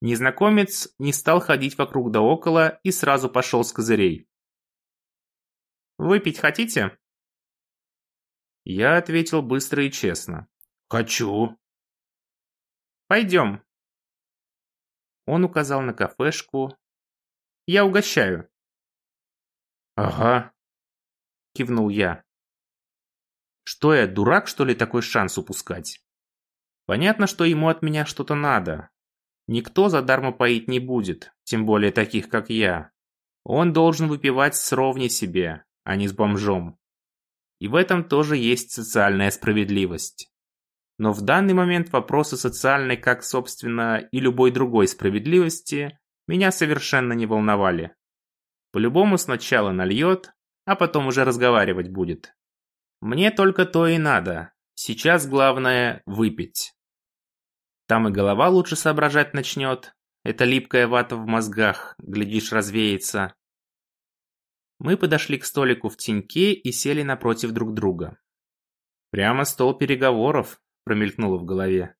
Незнакомец не стал ходить вокруг да около и сразу пошел с козырей. «Выпить хотите?» Я ответил быстро и честно. «Хочу». «Пойдем». Он указал на кафешку. «Я угощаю». «Ага», — кивнул я. Что я, дурак, что ли, такой шанс упускать? Понятно, что ему от меня что-то надо. Никто задарма поить не будет, тем более таких, как я. Он должен выпивать с ровней себе, а не с бомжом. И в этом тоже есть социальная справедливость. Но в данный момент вопросы социальной, как, собственно, и любой другой справедливости, меня совершенно не волновали. По-любому сначала нальет, а потом уже разговаривать будет. Мне только то и надо. Сейчас главное выпить. Там и голова лучше соображать начнет. Это липкая вата в мозгах, глядишь, развеется. Мы подошли к столику в теньке и сели напротив друг друга. Прямо стол переговоров, промелькнуло в голове.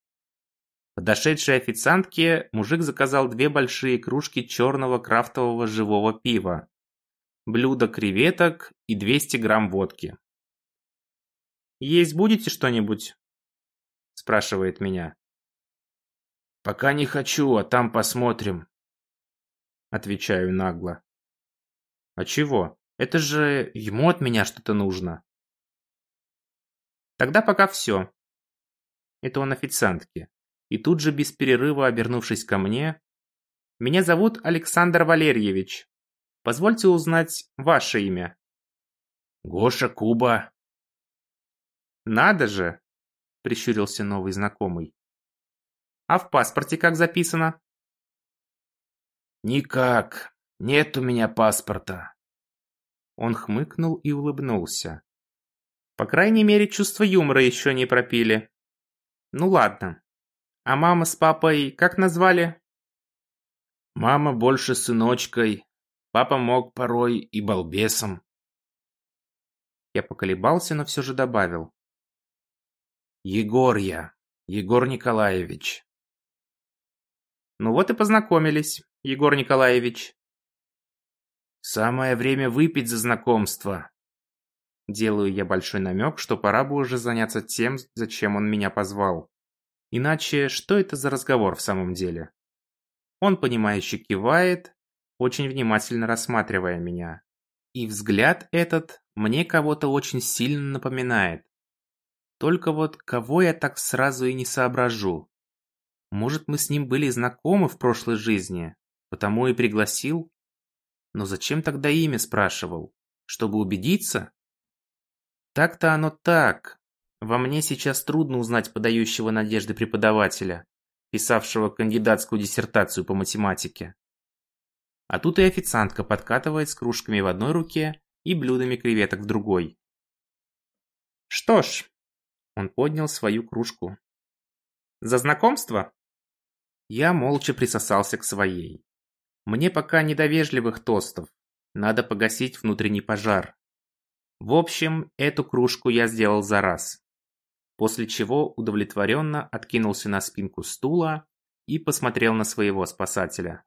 Подошедшей официантке мужик заказал две большие кружки черного крафтового живого пива, блюдо креветок и 200 грамм водки. «Есть будете что-нибудь?» спрашивает меня. «Пока не хочу, а там посмотрим», отвечаю нагло. «А чего? Это же ему от меня что-то нужно». «Тогда пока все». Это он официантке. И тут же без перерыва обернувшись ко мне, «Меня зовут Александр Валерьевич. Позвольте узнать ваше имя». «Гоша Куба», «Надо же!» – прищурился новый знакомый. «А в паспорте как записано?» «Никак. Нет у меня паспорта». Он хмыкнул и улыбнулся. По крайней мере, чувство юмора еще не пропили. Ну ладно. А мама с папой как назвали? Мама больше сыночкой. Папа мог порой и балбесом. Я поколебался, но все же добавил. Егор я, Егор Николаевич. Ну вот и познакомились, Егор Николаевич. Самое время выпить за знакомство. Делаю я большой намек, что пора бы уже заняться тем, зачем он меня позвал. Иначе, что это за разговор в самом деле? Он, понимающе кивает, очень внимательно рассматривая меня. И взгляд этот мне кого-то очень сильно напоминает. Только вот кого я так сразу и не соображу. Может, мы с ним были знакомы в прошлой жизни, потому и пригласил? Но зачем тогда имя спрашивал? Чтобы убедиться? Так-то оно так. Во мне сейчас трудно узнать подающего надежды преподавателя, писавшего кандидатскую диссертацию по математике. А тут и официантка подкатывает с кружками в одной руке и блюдами креветок в другой. Что ж, он поднял свою кружку. «За знакомство?» Я молча присосался к своей. Мне пока не до вежливых тостов. Надо погасить внутренний пожар. В общем, эту кружку я сделал за раз. После чего удовлетворенно откинулся на спинку стула и посмотрел на своего спасателя.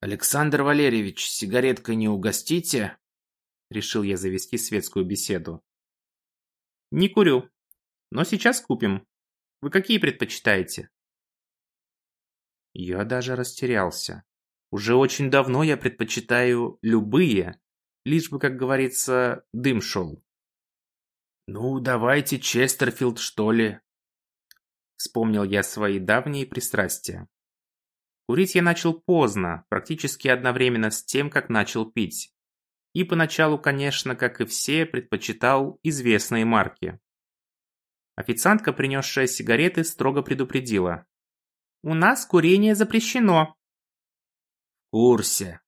«Александр Валерьевич, сигареткой не угостите?» Решил я завести светскую беседу. Не курю. Но сейчас купим. Вы какие предпочитаете?» Я даже растерялся. Уже очень давно я предпочитаю любые, лишь бы, как говорится, дым шел. «Ну, давайте Честерфилд, что ли?» Вспомнил я свои давние пристрастия. Курить я начал поздно, практически одновременно с тем, как начал пить. И поначалу, конечно, как и все, предпочитал известные марки. Официантка, принесшая сигареты, строго предупредила. «У нас курение запрещено». «В курсе».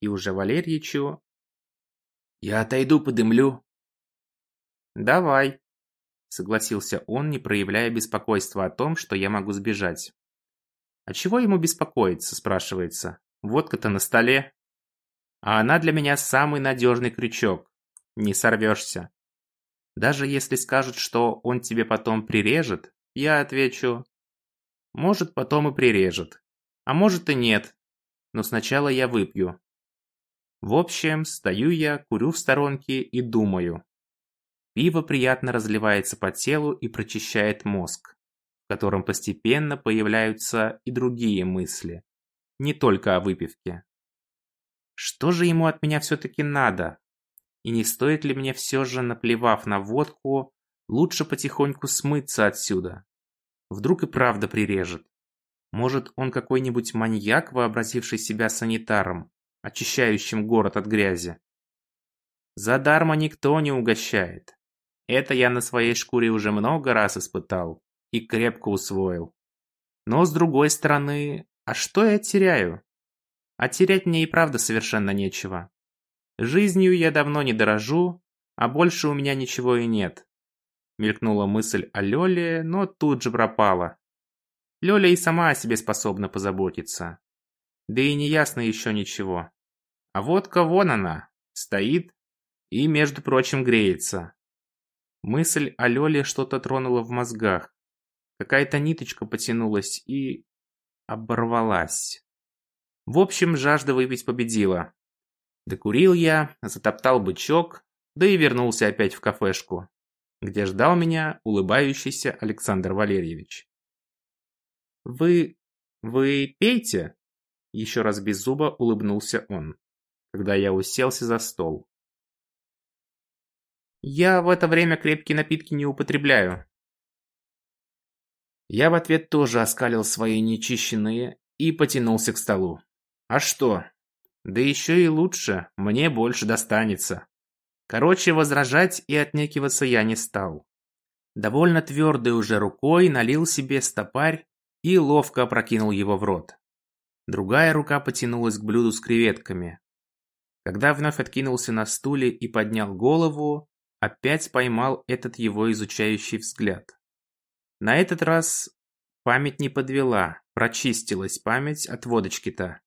И уже Валерьичу... «Я отойду, подымлю». «Давай», — согласился он, не проявляя беспокойства о том, что я могу сбежать. А чего ему беспокоиться, спрашивается. Водка-то на столе. А она для меня самый надежный крючок. Не сорвешься. Даже если скажут, что он тебе потом прирежет, я отвечу. Может, потом и прирежет. А может и нет. Но сначала я выпью. В общем, стою я, курю в сторонке и думаю. Пиво приятно разливается по телу и прочищает мозг в котором постепенно появляются и другие мысли, не только о выпивке. Что же ему от меня все-таки надо? И не стоит ли мне все же, наплевав на водку, лучше потихоньку смыться отсюда? Вдруг и правда прирежет. Может, он какой-нибудь маньяк, вообразивший себя санитаром, очищающим город от грязи? Задарма никто не угощает. Это я на своей шкуре уже много раз испытал и крепко усвоил. Но с другой стороны, а что я теряю? А терять мне и правда совершенно нечего. Жизнью я давно не дорожу, а больше у меня ничего и нет. Мелькнула мысль о Лёле, но тут же пропала. Лёля и сама о себе способна позаботиться. Да и не ясно еще ничего. А водка вон она, стоит и, между прочим, греется. Мысль о Лёле что-то тронула в мозгах. Какая-то ниточка потянулась и... оборвалась. В общем, жажда выпить победила. Докурил я, затоптал бычок, да и вернулся опять в кафешку, где ждал меня улыбающийся Александр Валерьевич. «Вы... вы пейте?» Еще раз без зуба улыбнулся он, когда я уселся за стол. «Я в это время крепкие напитки не употребляю», я в ответ тоже оскалил свои нечищенные и потянулся к столу. А что? Да еще и лучше, мне больше достанется. Короче, возражать и отнекиваться я не стал. Довольно твердой уже рукой налил себе стопарь и ловко опрокинул его в рот. Другая рука потянулась к блюду с креветками. Когда вновь откинулся на стуле и поднял голову, опять поймал этот его изучающий взгляд. На этот раз память не подвела, прочистилась память от водочки-то.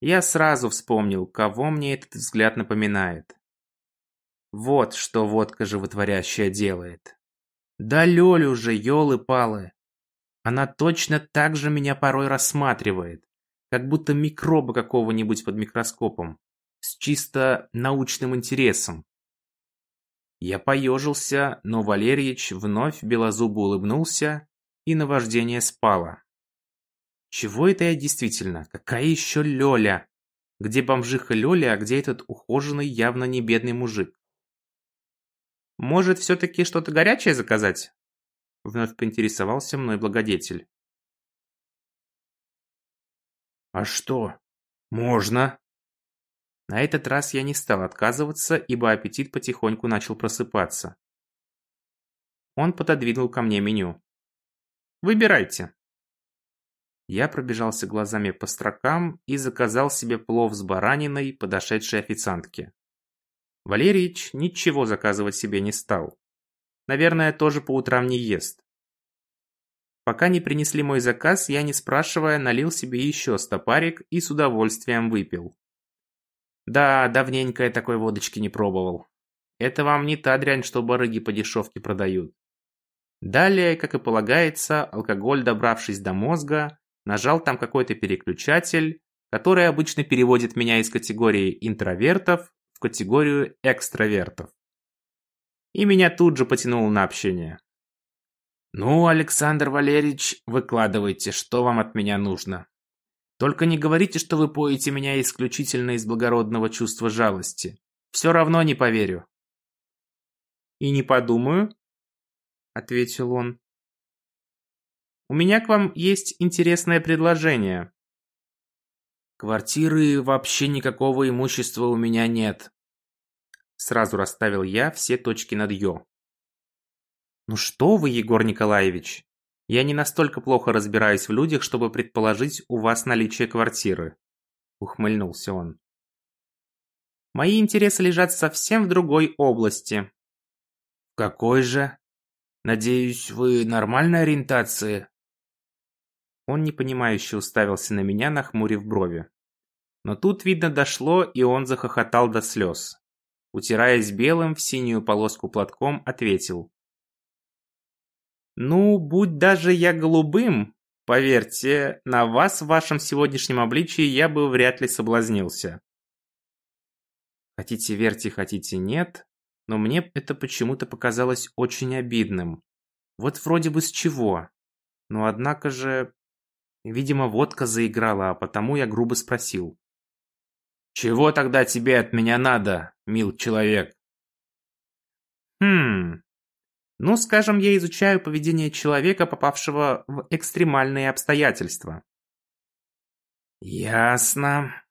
Я сразу вспомнил, кого мне этот взгляд напоминает. Вот что водка животворящая делает. Да Лёлю же, ёлы-палы. Она точно так же меня порой рассматривает, как будто микроба какого-нибудь под микроскопом, с чисто научным интересом. Я поежился, но Валерьич вновь белозубо улыбнулся, и наваждение спало. Чего это я действительно? Какая еще Лёля? Где бомжиха Лёля, а где этот ухоженный, явно не бедный мужик? Может, все-таки что-то горячее заказать? Вновь поинтересовался мной благодетель. А что? Можно. На этот раз я не стал отказываться, ибо аппетит потихоньку начал просыпаться. Он пододвинул ко мне меню. «Выбирайте». Я пробежался глазами по строкам и заказал себе плов с бараниной подошедшей официантке. Валерьич ничего заказывать себе не стал. Наверное, тоже по утрам не ест. Пока не принесли мой заказ, я, не спрашивая, налил себе еще стопарик и с удовольствием выпил. Да, давненько я такой водочки не пробовал. Это вам не та дрянь, что барыги по дешевке продают. Далее, как и полагается, алкоголь, добравшись до мозга, нажал там какой-то переключатель, который обычно переводит меня из категории интровертов в категорию экстравертов. И меня тут же потянуло на общение. Ну, Александр Валерьевич, выкладывайте, что вам от меня нужно. Только не говорите, что вы поете меня исключительно из благородного чувства жалости. Все равно не поверю. И не подумаю, ответил он. У меня к вам есть интересное предложение. Квартиры вообще никакого имущества у меня нет. Сразу расставил я все точки над «ё». Ну что вы, Егор Николаевич? Я не настолько плохо разбираюсь в людях, чтобы предположить у вас наличие квартиры. Ухмыльнулся он. Мои интересы лежат совсем в другой области. В какой же? Надеюсь, вы нормальной ориентации? Он непонимающе уставился на меня, нахмурив брови. Но тут, видно, дошло, и он захохотал до слез. Утираясь белым в синюю полоску платком, ответил. «Ну, будь даже я голубым, поверьте, на вас в вашем сегодняшнем обличии я бы вряд ли соблазнился». Хотите верьте, хотите нет, но мне это почему-то показалось очень обидным. Вот вроде бы с чего. Но однако же... Видимо, водка заиграла, а потому я грубо спросил. «Чего тогда тебе от меня надо, мил человек?» «Хм... Ну, скажем, я изучаю поведение человека, попавшего в экстремальные обстоятельства». «Ясно.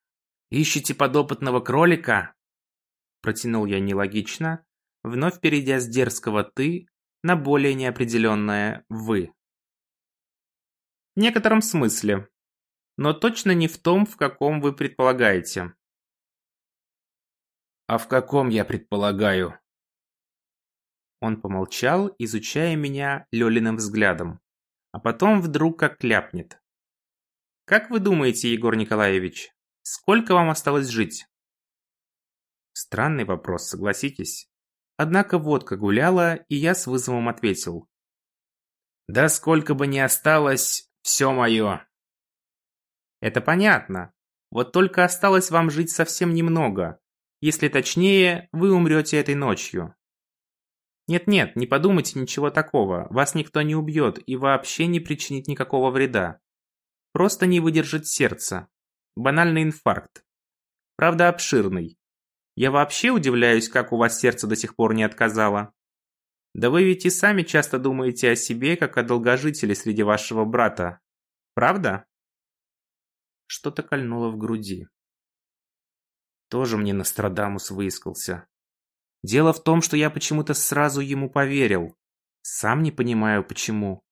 Ищете подопытного кролика?» Протянул я нелогично, вновь перейдя с дерзкого «ты» на более неопределенное «вы». В некотором смысле, но точно не в том, в каком вы предполагаете. А в каком я предполагаю? Он помолчал, изучая меня Лёлиным взглядом, а потом вдруг как кляпнет. Как вы думаете, Егор Николаевич, сколько вам осталось жить? Странный вопрос, согласитесь. Однако водка гуляла, и я с вызовом ответил. Да сколько бы ни осталось, все мое. Это понятно. Вот только осталось вам жить совсем немного. Если точнее, вы умрете этой ночью. Нет-нет, не подумайте ничего такого. Вас никто не убьет и вообще не причинит никакого вреда. Просто не выдержит сердце. Банальный инфаркт. Правда, обширный. Я вообще удивляюсь, как у вас сердце до сих пор не отказало. Да вы ведь и сами часто думаете о себе, как о долгожителе среди вашего брата. Правда? Что-то кольнуло в груди. Тоже мне Нострадамус выискался. Дело в том, что я почему-то сразу ему поверил. Сам не понимаю, почему.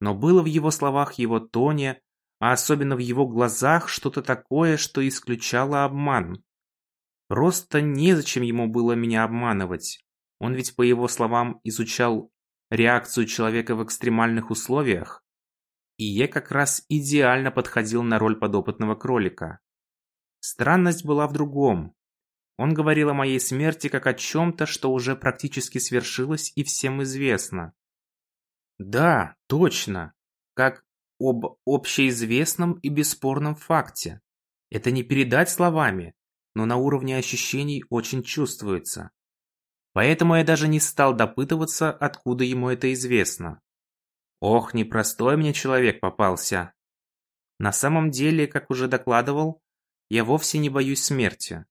Но было в его словах, его тоне, а особенно в его глазах что-то такое, что исключало обман. Просто незачем ему было меня обманывать. Он ведь, по его словам, изучал реакцию человека в экстремальных условиях. И я как раз идеально подходил на роль подопытного кролика. Странность была в другом. Он говорил о моей смерти как о чем-то, что уже практически свершилось и всем известно. Да, точно. Как об общеизвестном и бесспорном факте. Это не передать словами, но на уровне ощущений очень чувствуется. Поэтому я даже не стал допытываться, откуда ему это известно. Ох, непростой мне человек попался. На самом деле, как уже докладывал, я вовсе не боюсь смерти.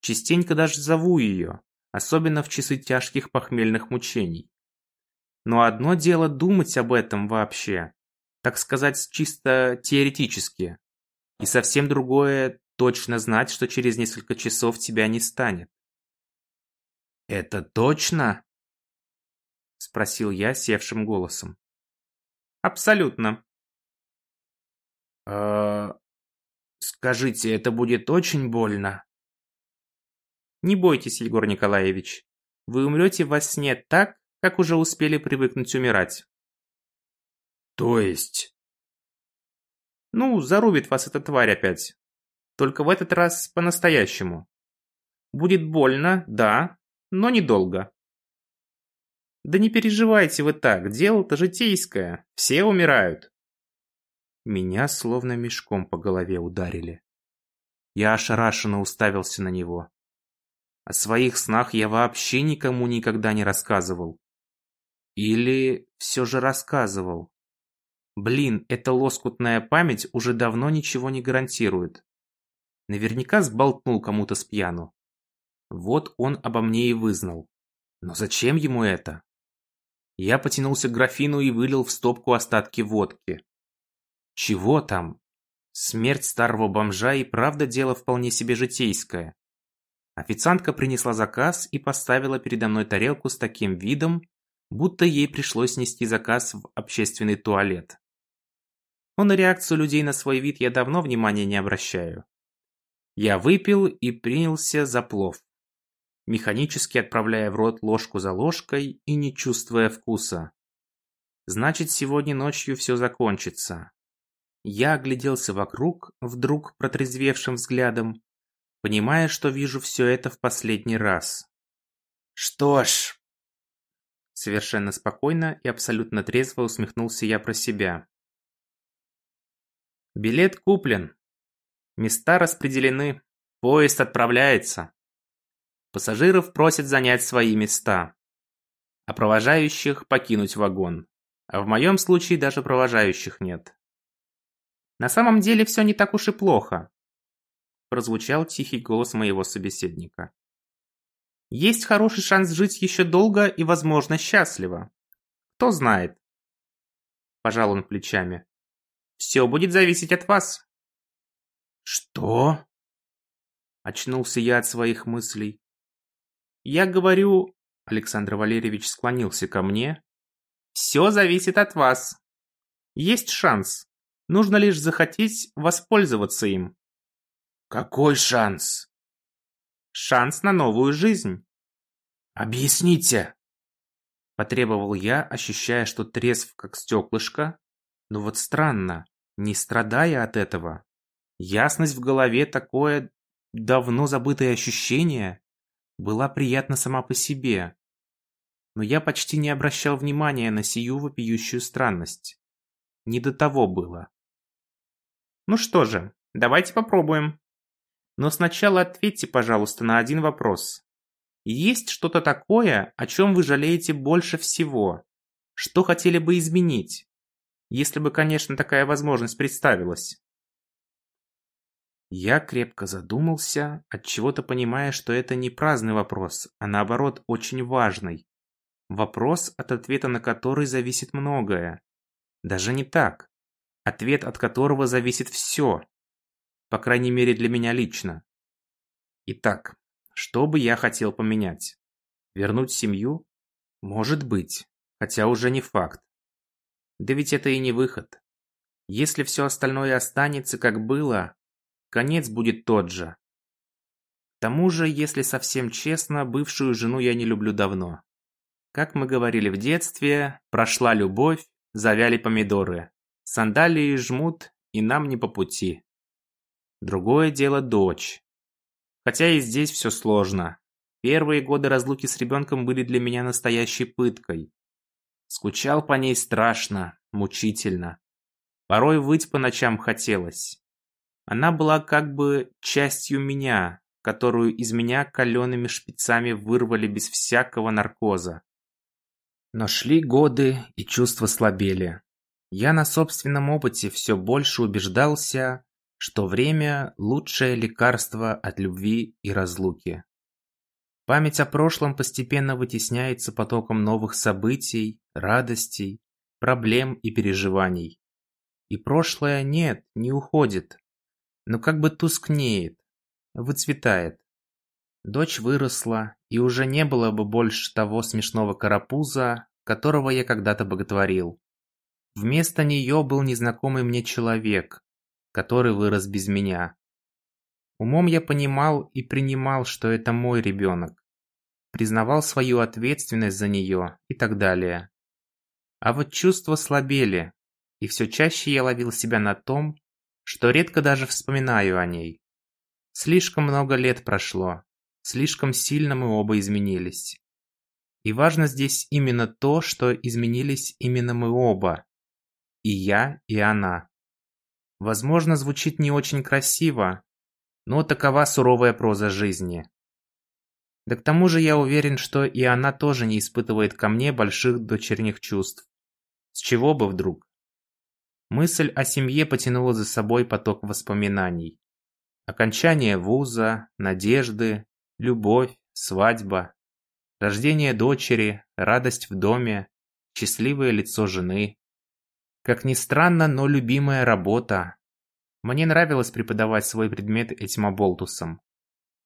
Частенько даже зову ее, особенно в часы тяжких похмельных мучений. Но одно дело думать об этом вообще, так сказать, чисто теоретически, и совсем другое точно знать, что через несколько часов тебя не станет. «Это точно?» — спросил я севшим голосом. «Абсолютно». «Э скажите, это будет очень больно?» «Не бойтесь, Егор Николаевич. Вы умрете во сне так, как уже успели привыкнуть умирать». «То есть?» «Ну, зарубит вас эта тварь опять. Только в этот раз по-настоящему. Будет больно, да, но недолго. Да не переживайте вы так, дело-то житейское, все умирают. Меня словно мешком по голове ударили. Я ошарашенно уставился на него. О своих снах я вообще никому никогда не рассказывал. Или все же рассказывал. Блин, эта лоскутная память уже давно ничего не гарантирует. Наверняка сболтнул кому-то с пьяну. Вот он обо мне и вызнал. Но зачем ему это? Я потянулся к графину и вылил в стопку остатки водки. Чего там? Смерть старого бомжа и правда дело вполне себе житейское. Официантка принесла заказ и поставила передо мной тарелку с таким видом, будто ей пришлось нести заказ в общественный туалет. Но на реакцию людей на свой вид я давно внимания не обращаю. Я выпил и принялся за плов, механически отправляя в рот ложку за ложкой и не чувствуя вкуса. Значит, сегодня ночью все закончится. Я огляделся вокруг, вдруг протрезвевшим взглядом, понимая, что вижу все это в последний раз. Что ж... Совершенно спокойно и абсолютно трезво усмехнулся я про себя. Билет куплен. Места распределены. Поезд отправляется. Пассажиров просят занять свои места. А провожающих покинуть вагон. А в моем случае даже провожающих нет. На самом деле все не так уж и плохо. Прозвучал тихий голос моего собеседника. Есть хороший шанс жить еще долго и, возможно, счастливо. Кто знает. Пожал он плечами. Все будет зависеть от вас. Что? Очнулся я от своих мыслей. Я говорю, Александр Валерьевич склонился ко мне. Все зависит от вас. Есть шанс. Нужно лишь захотеть воспользоваться им. Какой шанс? Шанс на новую жизнь. Объясните. Потребовал я, ощущая, что трезв как стеклышко. Но вот странно, не страдая от этого. Ясность в голове такое давно забытое ощущение была приятна сама по себе. Но я почти не обращал внимания на сию вопиющую странность. Не до того было. Ну что же, давайте попробуем. Но сначала ответьте, пожалуйста, на один вопрос. Есть что-то такое, о чем вы жалеете больше всего? Что хотели бы изменить? Если бы, конечно, такая возможность представилась. Я крепко задумался, от чего то понимая, что это не праздный вопрос, а наоборот очень важный. Вопрос, от ответа на который зависит многое. Даже не так. Ответ от которого зависит все. По крайней мере для меня лично. Итак, что бы я хотел поменять? Вернуть семью? Может быть, хотя уже не факт. Да ведь это и не выход. Если все остальное останется как было, конец будет тот же. К тому же, если совсем честно, бывшую жену я не люблю давно. Как мы говорили в детстве, прошла любовь, завяли помидоры. Сандалии жмут, и нам не по пути. Другое дело дочь. Хотя и здесь все сложно. Первые годы разлуки с ребенком были для меня настоящей пыткой. Скучал по ней страшно, мучительно. Порой выть по ночам хотелось. Она была как бы частью меня, которую из меня калеными шпицами вырвали без всякого наркоза. Но шли годы, и чувства слабели. Я на собственном опыте все больше убеждался, что время – лучшее лекарство от любви и разлуки. Память о прошлом постепенно вытесняется потоком новых событий, радостей, проблем и переживаний. И прошлое нет, не уходит, но как бы тускнеет, выцветает. Дочь выросла, и уже не было бы больше того смешного карапуза, которого я когда-то боготворил. Вместо нее был незнакомый мне человек, который вырос без меня. Умом я понимал и принимал, что это мой ребенок. Признавал свою ответственность за нее и так далее. А вот чувства слабели, и все чаще я ловил себя на том, что редко даже вспоминаю о ней. Слишком много лет прошло, слишком сильно мы оба изменились. И важно здесь именно то, что изменились именно мы оба. И я, и она. Возможно, звучит не очень красиво, но такова суровая проза жизни. Да к тому же я уверен, что и она тоже не испытывает ко мне больших дочерних чувств. С чего бы вдруг? Мысль о семье потянула за собой поток воспоминаний. Окончание вуза, надежды, любовь, свадьба, рождение дочери, радость в доме, счастливое лицо жены. Как ни странно, но любимая работа. Мне нравилось преподавать свой предмет этим оболтусам.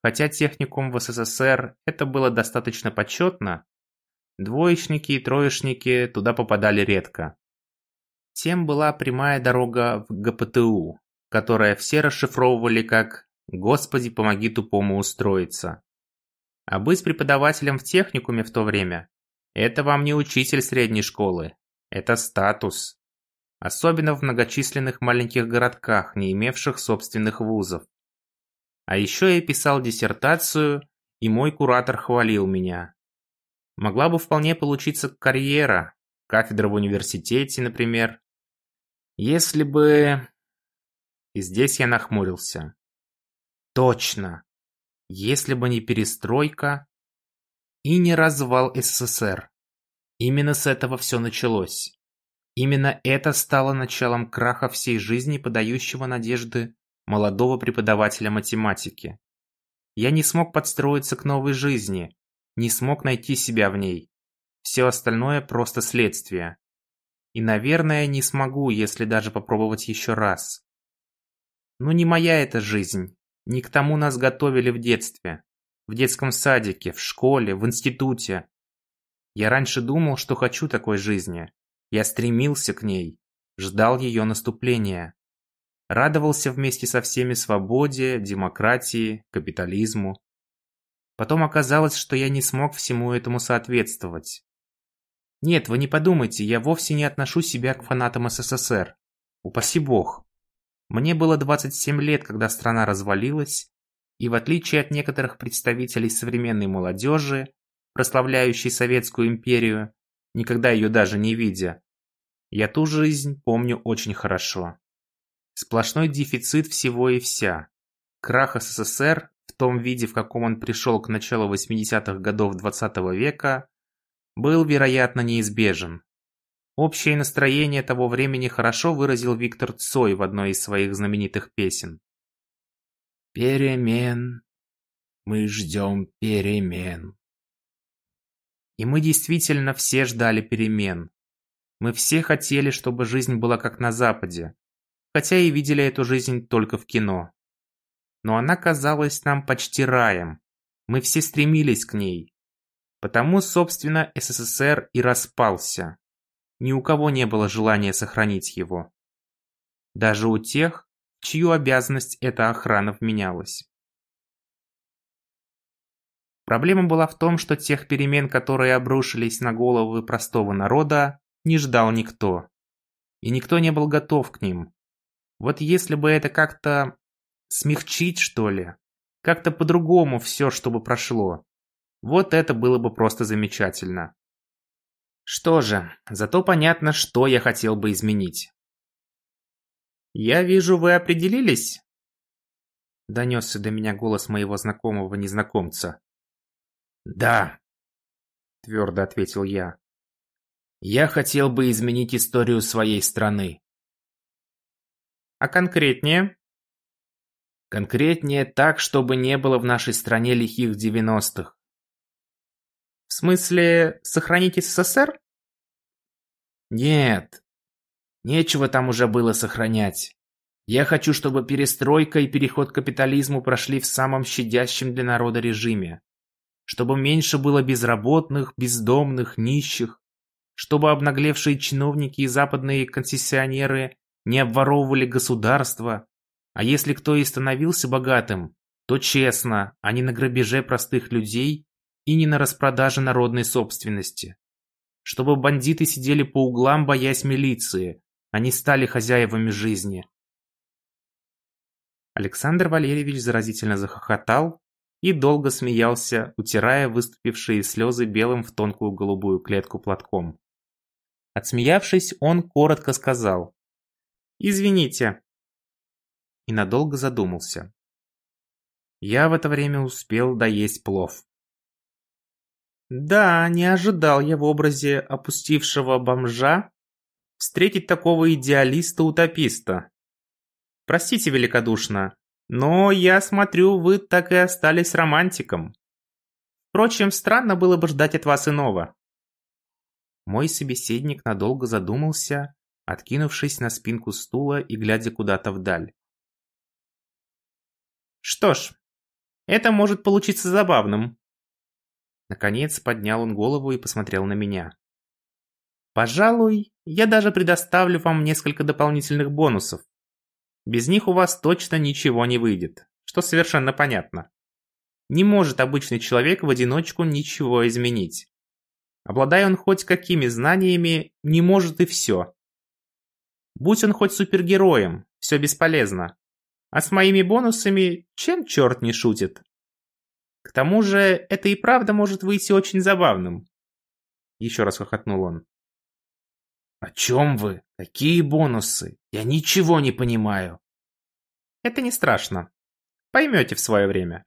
Хотя техникум в СССР это было достаточно почетно, двоечники и троечники туда попадали редко. Тем была прямая дорога в ГПТУ, которая все расшифровывали как «Господи, помоги тупому устроиться». А быть преподавателем в техникуме в то время – это вам не учитель средней школы, это статус. Особенно в многочисленных маленьких городках, не имевших собственных вузов. А еще я писал диссертацию, и мой куратор хвалил меня. Могла бы вполне получиться карьера, кафедра в университете, например. Если бы... И здесь я нахмурился. Точно. Если бы не перестройка и не развал СССР. Именно с этого все началось. Именно это стало началом краха всей жизни, подающего надежды молодого преподавателя математики. Я не смог подстроиться к новой жизни, не смог найти себя в ней. Все остальное просто следствие. И, наверное, не смогу, если даже попробовать еще раз. Но не моя эта жизнь. Не к тому нас готовили в детстве. В детском садике, в школе, в институте. Я раньше думал, что хочу такой жизни. Я стремился к ней. Ждал ее наступления. Радовался вместе со всеми свободе, демократии, капитализму. Потом оказалось, что я не смог всему этому соответствовать. Нет, вы не подумайте, я вовсе не отношу себя к фанатам СССР. Упаси бог. Мне было 27 лет, когда страна развалилась, и в отличие от некоторых представителей современной молодежи, прославляющей Советскую империю, никогда ее даже не видя, я ту жизнь помню очень хорошо. Сплошной дефицит всего и вся. Крах СССР в том виде, в каком он пришел к началу 80-х годов 20 -го века, был, вероятно, неизбежен. Общее настроение того времени хорошо выразил Виктор Цой в одной из своих знаменитых песен. «Перемен, мы ждем перемен». И мы действительно все ждали перемен. Мы все хотели, чтобы жизнь была как на Западе, хотя и видели эту жизнь только в кино. Но она казалась нам почти раем. Мы все стремились к ней. Потому, собственно, СССР и распался. Ни у кого не было желания сохранить его. Даже у тех, чью обязанность эта охрана вменялась. Проблема была в том, что тех перемен, которые обрушились на головы простого народа, не ждал никто. И никто не был готов к ним. Вот если бы это как-то смягчить, что ли, как-то по-другому все, чтобы прошло, вот это было бы просто замечательно. Что же, зато понятно, что я хотел бы изменить. «Я вижу, вы определились?» Донесся до меня голос моего знакомого незнакомца. «Да», — твердо ответил я. «Я хотел бы изменить историю своей страны. А конкретнее? Конкретнее так, чтобы не было в нашей стране лихих девяностых. В смысле, сохранить СССР? Нет. Нечего там уже было сохранять. Я хочу, чтобы перестройка и переход к капитализму прошли в самом щадящем для народа режиме. Чтобы меньше было безработных, бездомных, нищих. Чтобы обнаглевшие чиновники и западные концессионеры не обворовывали государство, а если кто и становился богатым, то честно, а не на грабеже простых людей и не на распродаже народной собственности. Чтобы бандиты сидели по углам, боясь милиции, а не стали хозяевами жизни. Александр Валерьевич заразительно захохотал и долго смеялся, утирая выступившие слезы белым в тонкую голубую клетку платком. Отсмеявшись, он коротко сказал Извините. И надолго задумался. Я в это время успел доесть плов. Да, не ожидал я в образе опустившего бомжа встретить такого идеалиста-утописта. Простите великодушно, но я смотрю, вы так и остались романтиком. Впрочем, странно было бы ждать от вас иного. Мой собеседник надолго задумался, откинувшись на спинку стула и глядя куда-то вдаль. Что ж, это может получиться забавным. Наконец поднял он голову и посмотрел на меня. Пожалуй, я даже предоставлю вам несколько дополнительных бонусов. Без них у вас точно ничего не выйдет, что совершенно понятно. Не может обычный человек в одиночку ничего изменить. Обладая он хоть какими знаниями, не может и все. Будь он хоть супергероем, все бесполезно. А с моими бонусами чем черт не шутит? К тому же, это и правда может выйти очень забавным. Еще раз хохотнул он. «О чем вы? Какие бонусы? Я ничего не понимаю». «Это не страшно. Поймете в свое время.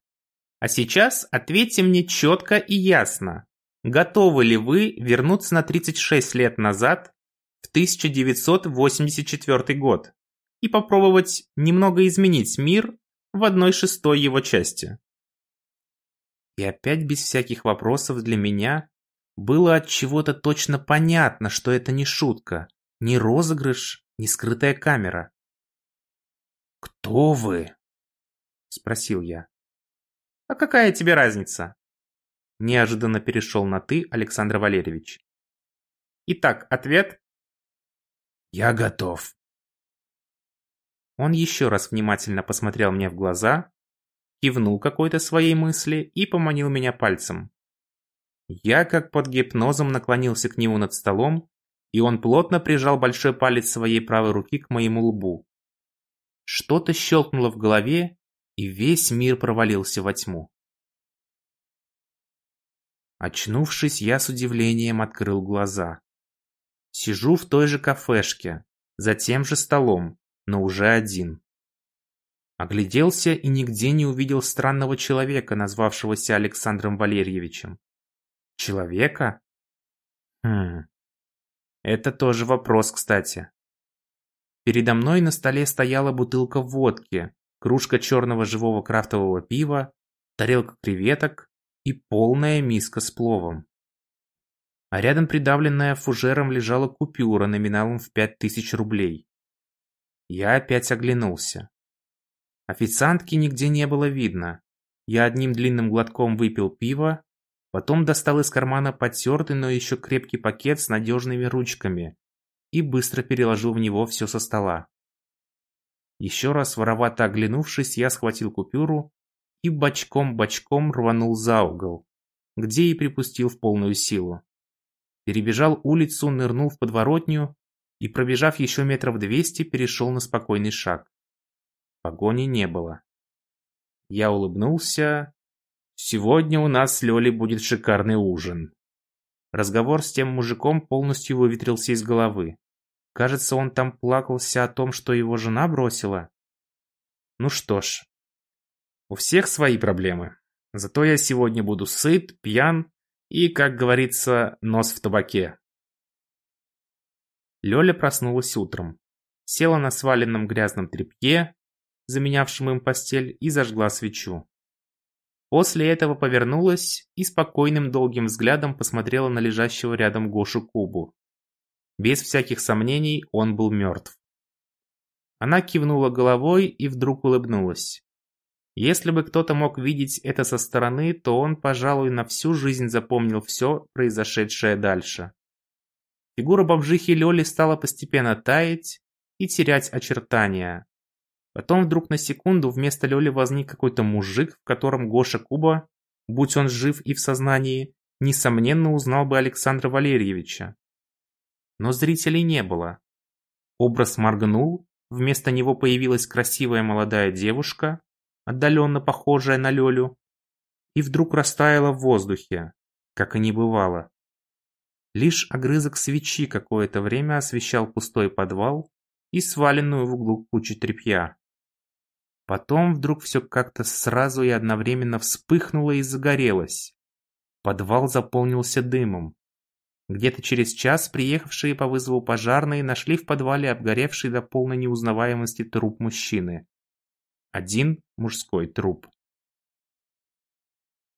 А сейчас ответьте мне четко и ясно. Готовы ли вы вернуться на 36 лет назад, в 1984 год, и попробовать немного изменить мир в одной шестой его части?» И опять без всяких вопросов для меня было от чего-то точно понятно, что это не шутка, не розыгрыш, не скрытая камера. «Кто вы?» — спросил я. «А какая тебе разница?» Неожиданно перешел на «ты» Александр Валерьевич. Итак, ответ? Я готов. Он еще раз внимательно посмотрел мне в глаза, кивнул какой-то своей мысли и поманил меня пальцем. Я как под гипнозом наклонился к нему над столом, и он плотно прижал большой палец своей правой руки к моему лбу. Что-то щелкнуло в голове, и весь мир провалился во тьму. Очнувшись, я с удивлением открыл глаза. Сижу в той же кафешке, за тем же столом, но уже один. Огляделся и нигде не увидел странного человека, назвавшегося Александром Валерьевичем. Человека? Хм. Это тоже вопрос, кстати. Передо мной на столе стояла бутылка водки, кружка черного живого крафтового пива, тарелка креветок и полная миска с пловом. А рядом придавленная фужером лежала купюра номиналом в пять тысяч рублей. Я опять оглянулся. Официантки нигде не было видно. Я одним длинным глотком выпил пиво Потом достал из кармана потертый, но еще крепкий пакет с надежными ручками и быстро переложил в него все со стола. Еще раз воровато оглянувшись, я схватил купюру и бочком-бочком рванул за угол, где и припустил в полную силу. Перебежал улицу, нырнул в подворотню и, пробежав еще метров двести, перешел на спокойный шаг. Погони не было. Я улыбнулся Сегодня у нас с Лёлей будет шикарный ужин. Разговор с тем мужиком полностью выветрился из головы. Кажется, он там плакался о том, что его жена бросила. Ну что ж, у всех свои проблемы. Зато я сегодня буду сыт, пьян и, как говорится, нос в табаке. Лёля проснулась утром. Села на сваленном грязном тряпке, заменявшем им постель, и зажгла свечу. После этого повернулась и спокойным долгим взглядом посмотрела на лежащего рядом Гошу Кубу. Без всяких сомнений он был мертв. Она кивнула головой и вдруг улыбнулась. Если бы кто-то мог видеть это со стороны, то он, пожалуй, на всю жизнь запомнил все, произошедшее дальше. Фигура бомжихи Лёли стала постепенно таять и терять очертания, Потом вдруг на секунду вместо Лёли возник какой-то мужик, в котором Гоша Куба, будь он жив и в сознании, несомненно узнал бы Александра Валерьевича. Но зрителей не было. Образ моргнул, вместо него появилась красивая молодая девушка, отдаленно похожая на Лёлю, и вдруг растаяла в воздухе, как и не бывало. Лишь огрызок свечи какое-то время освещал пустой подвал и сваленную в углу кучу тряпья. Потом вдруг все как-то сразу и одновременно вспыхнуло и загорелось. Подвал заполнился дымом. Где-то через час приехавшие по вызову пожарные нашли в подвале обгоревший до полной неузнаваемости труп мужчины. Один мужской труп.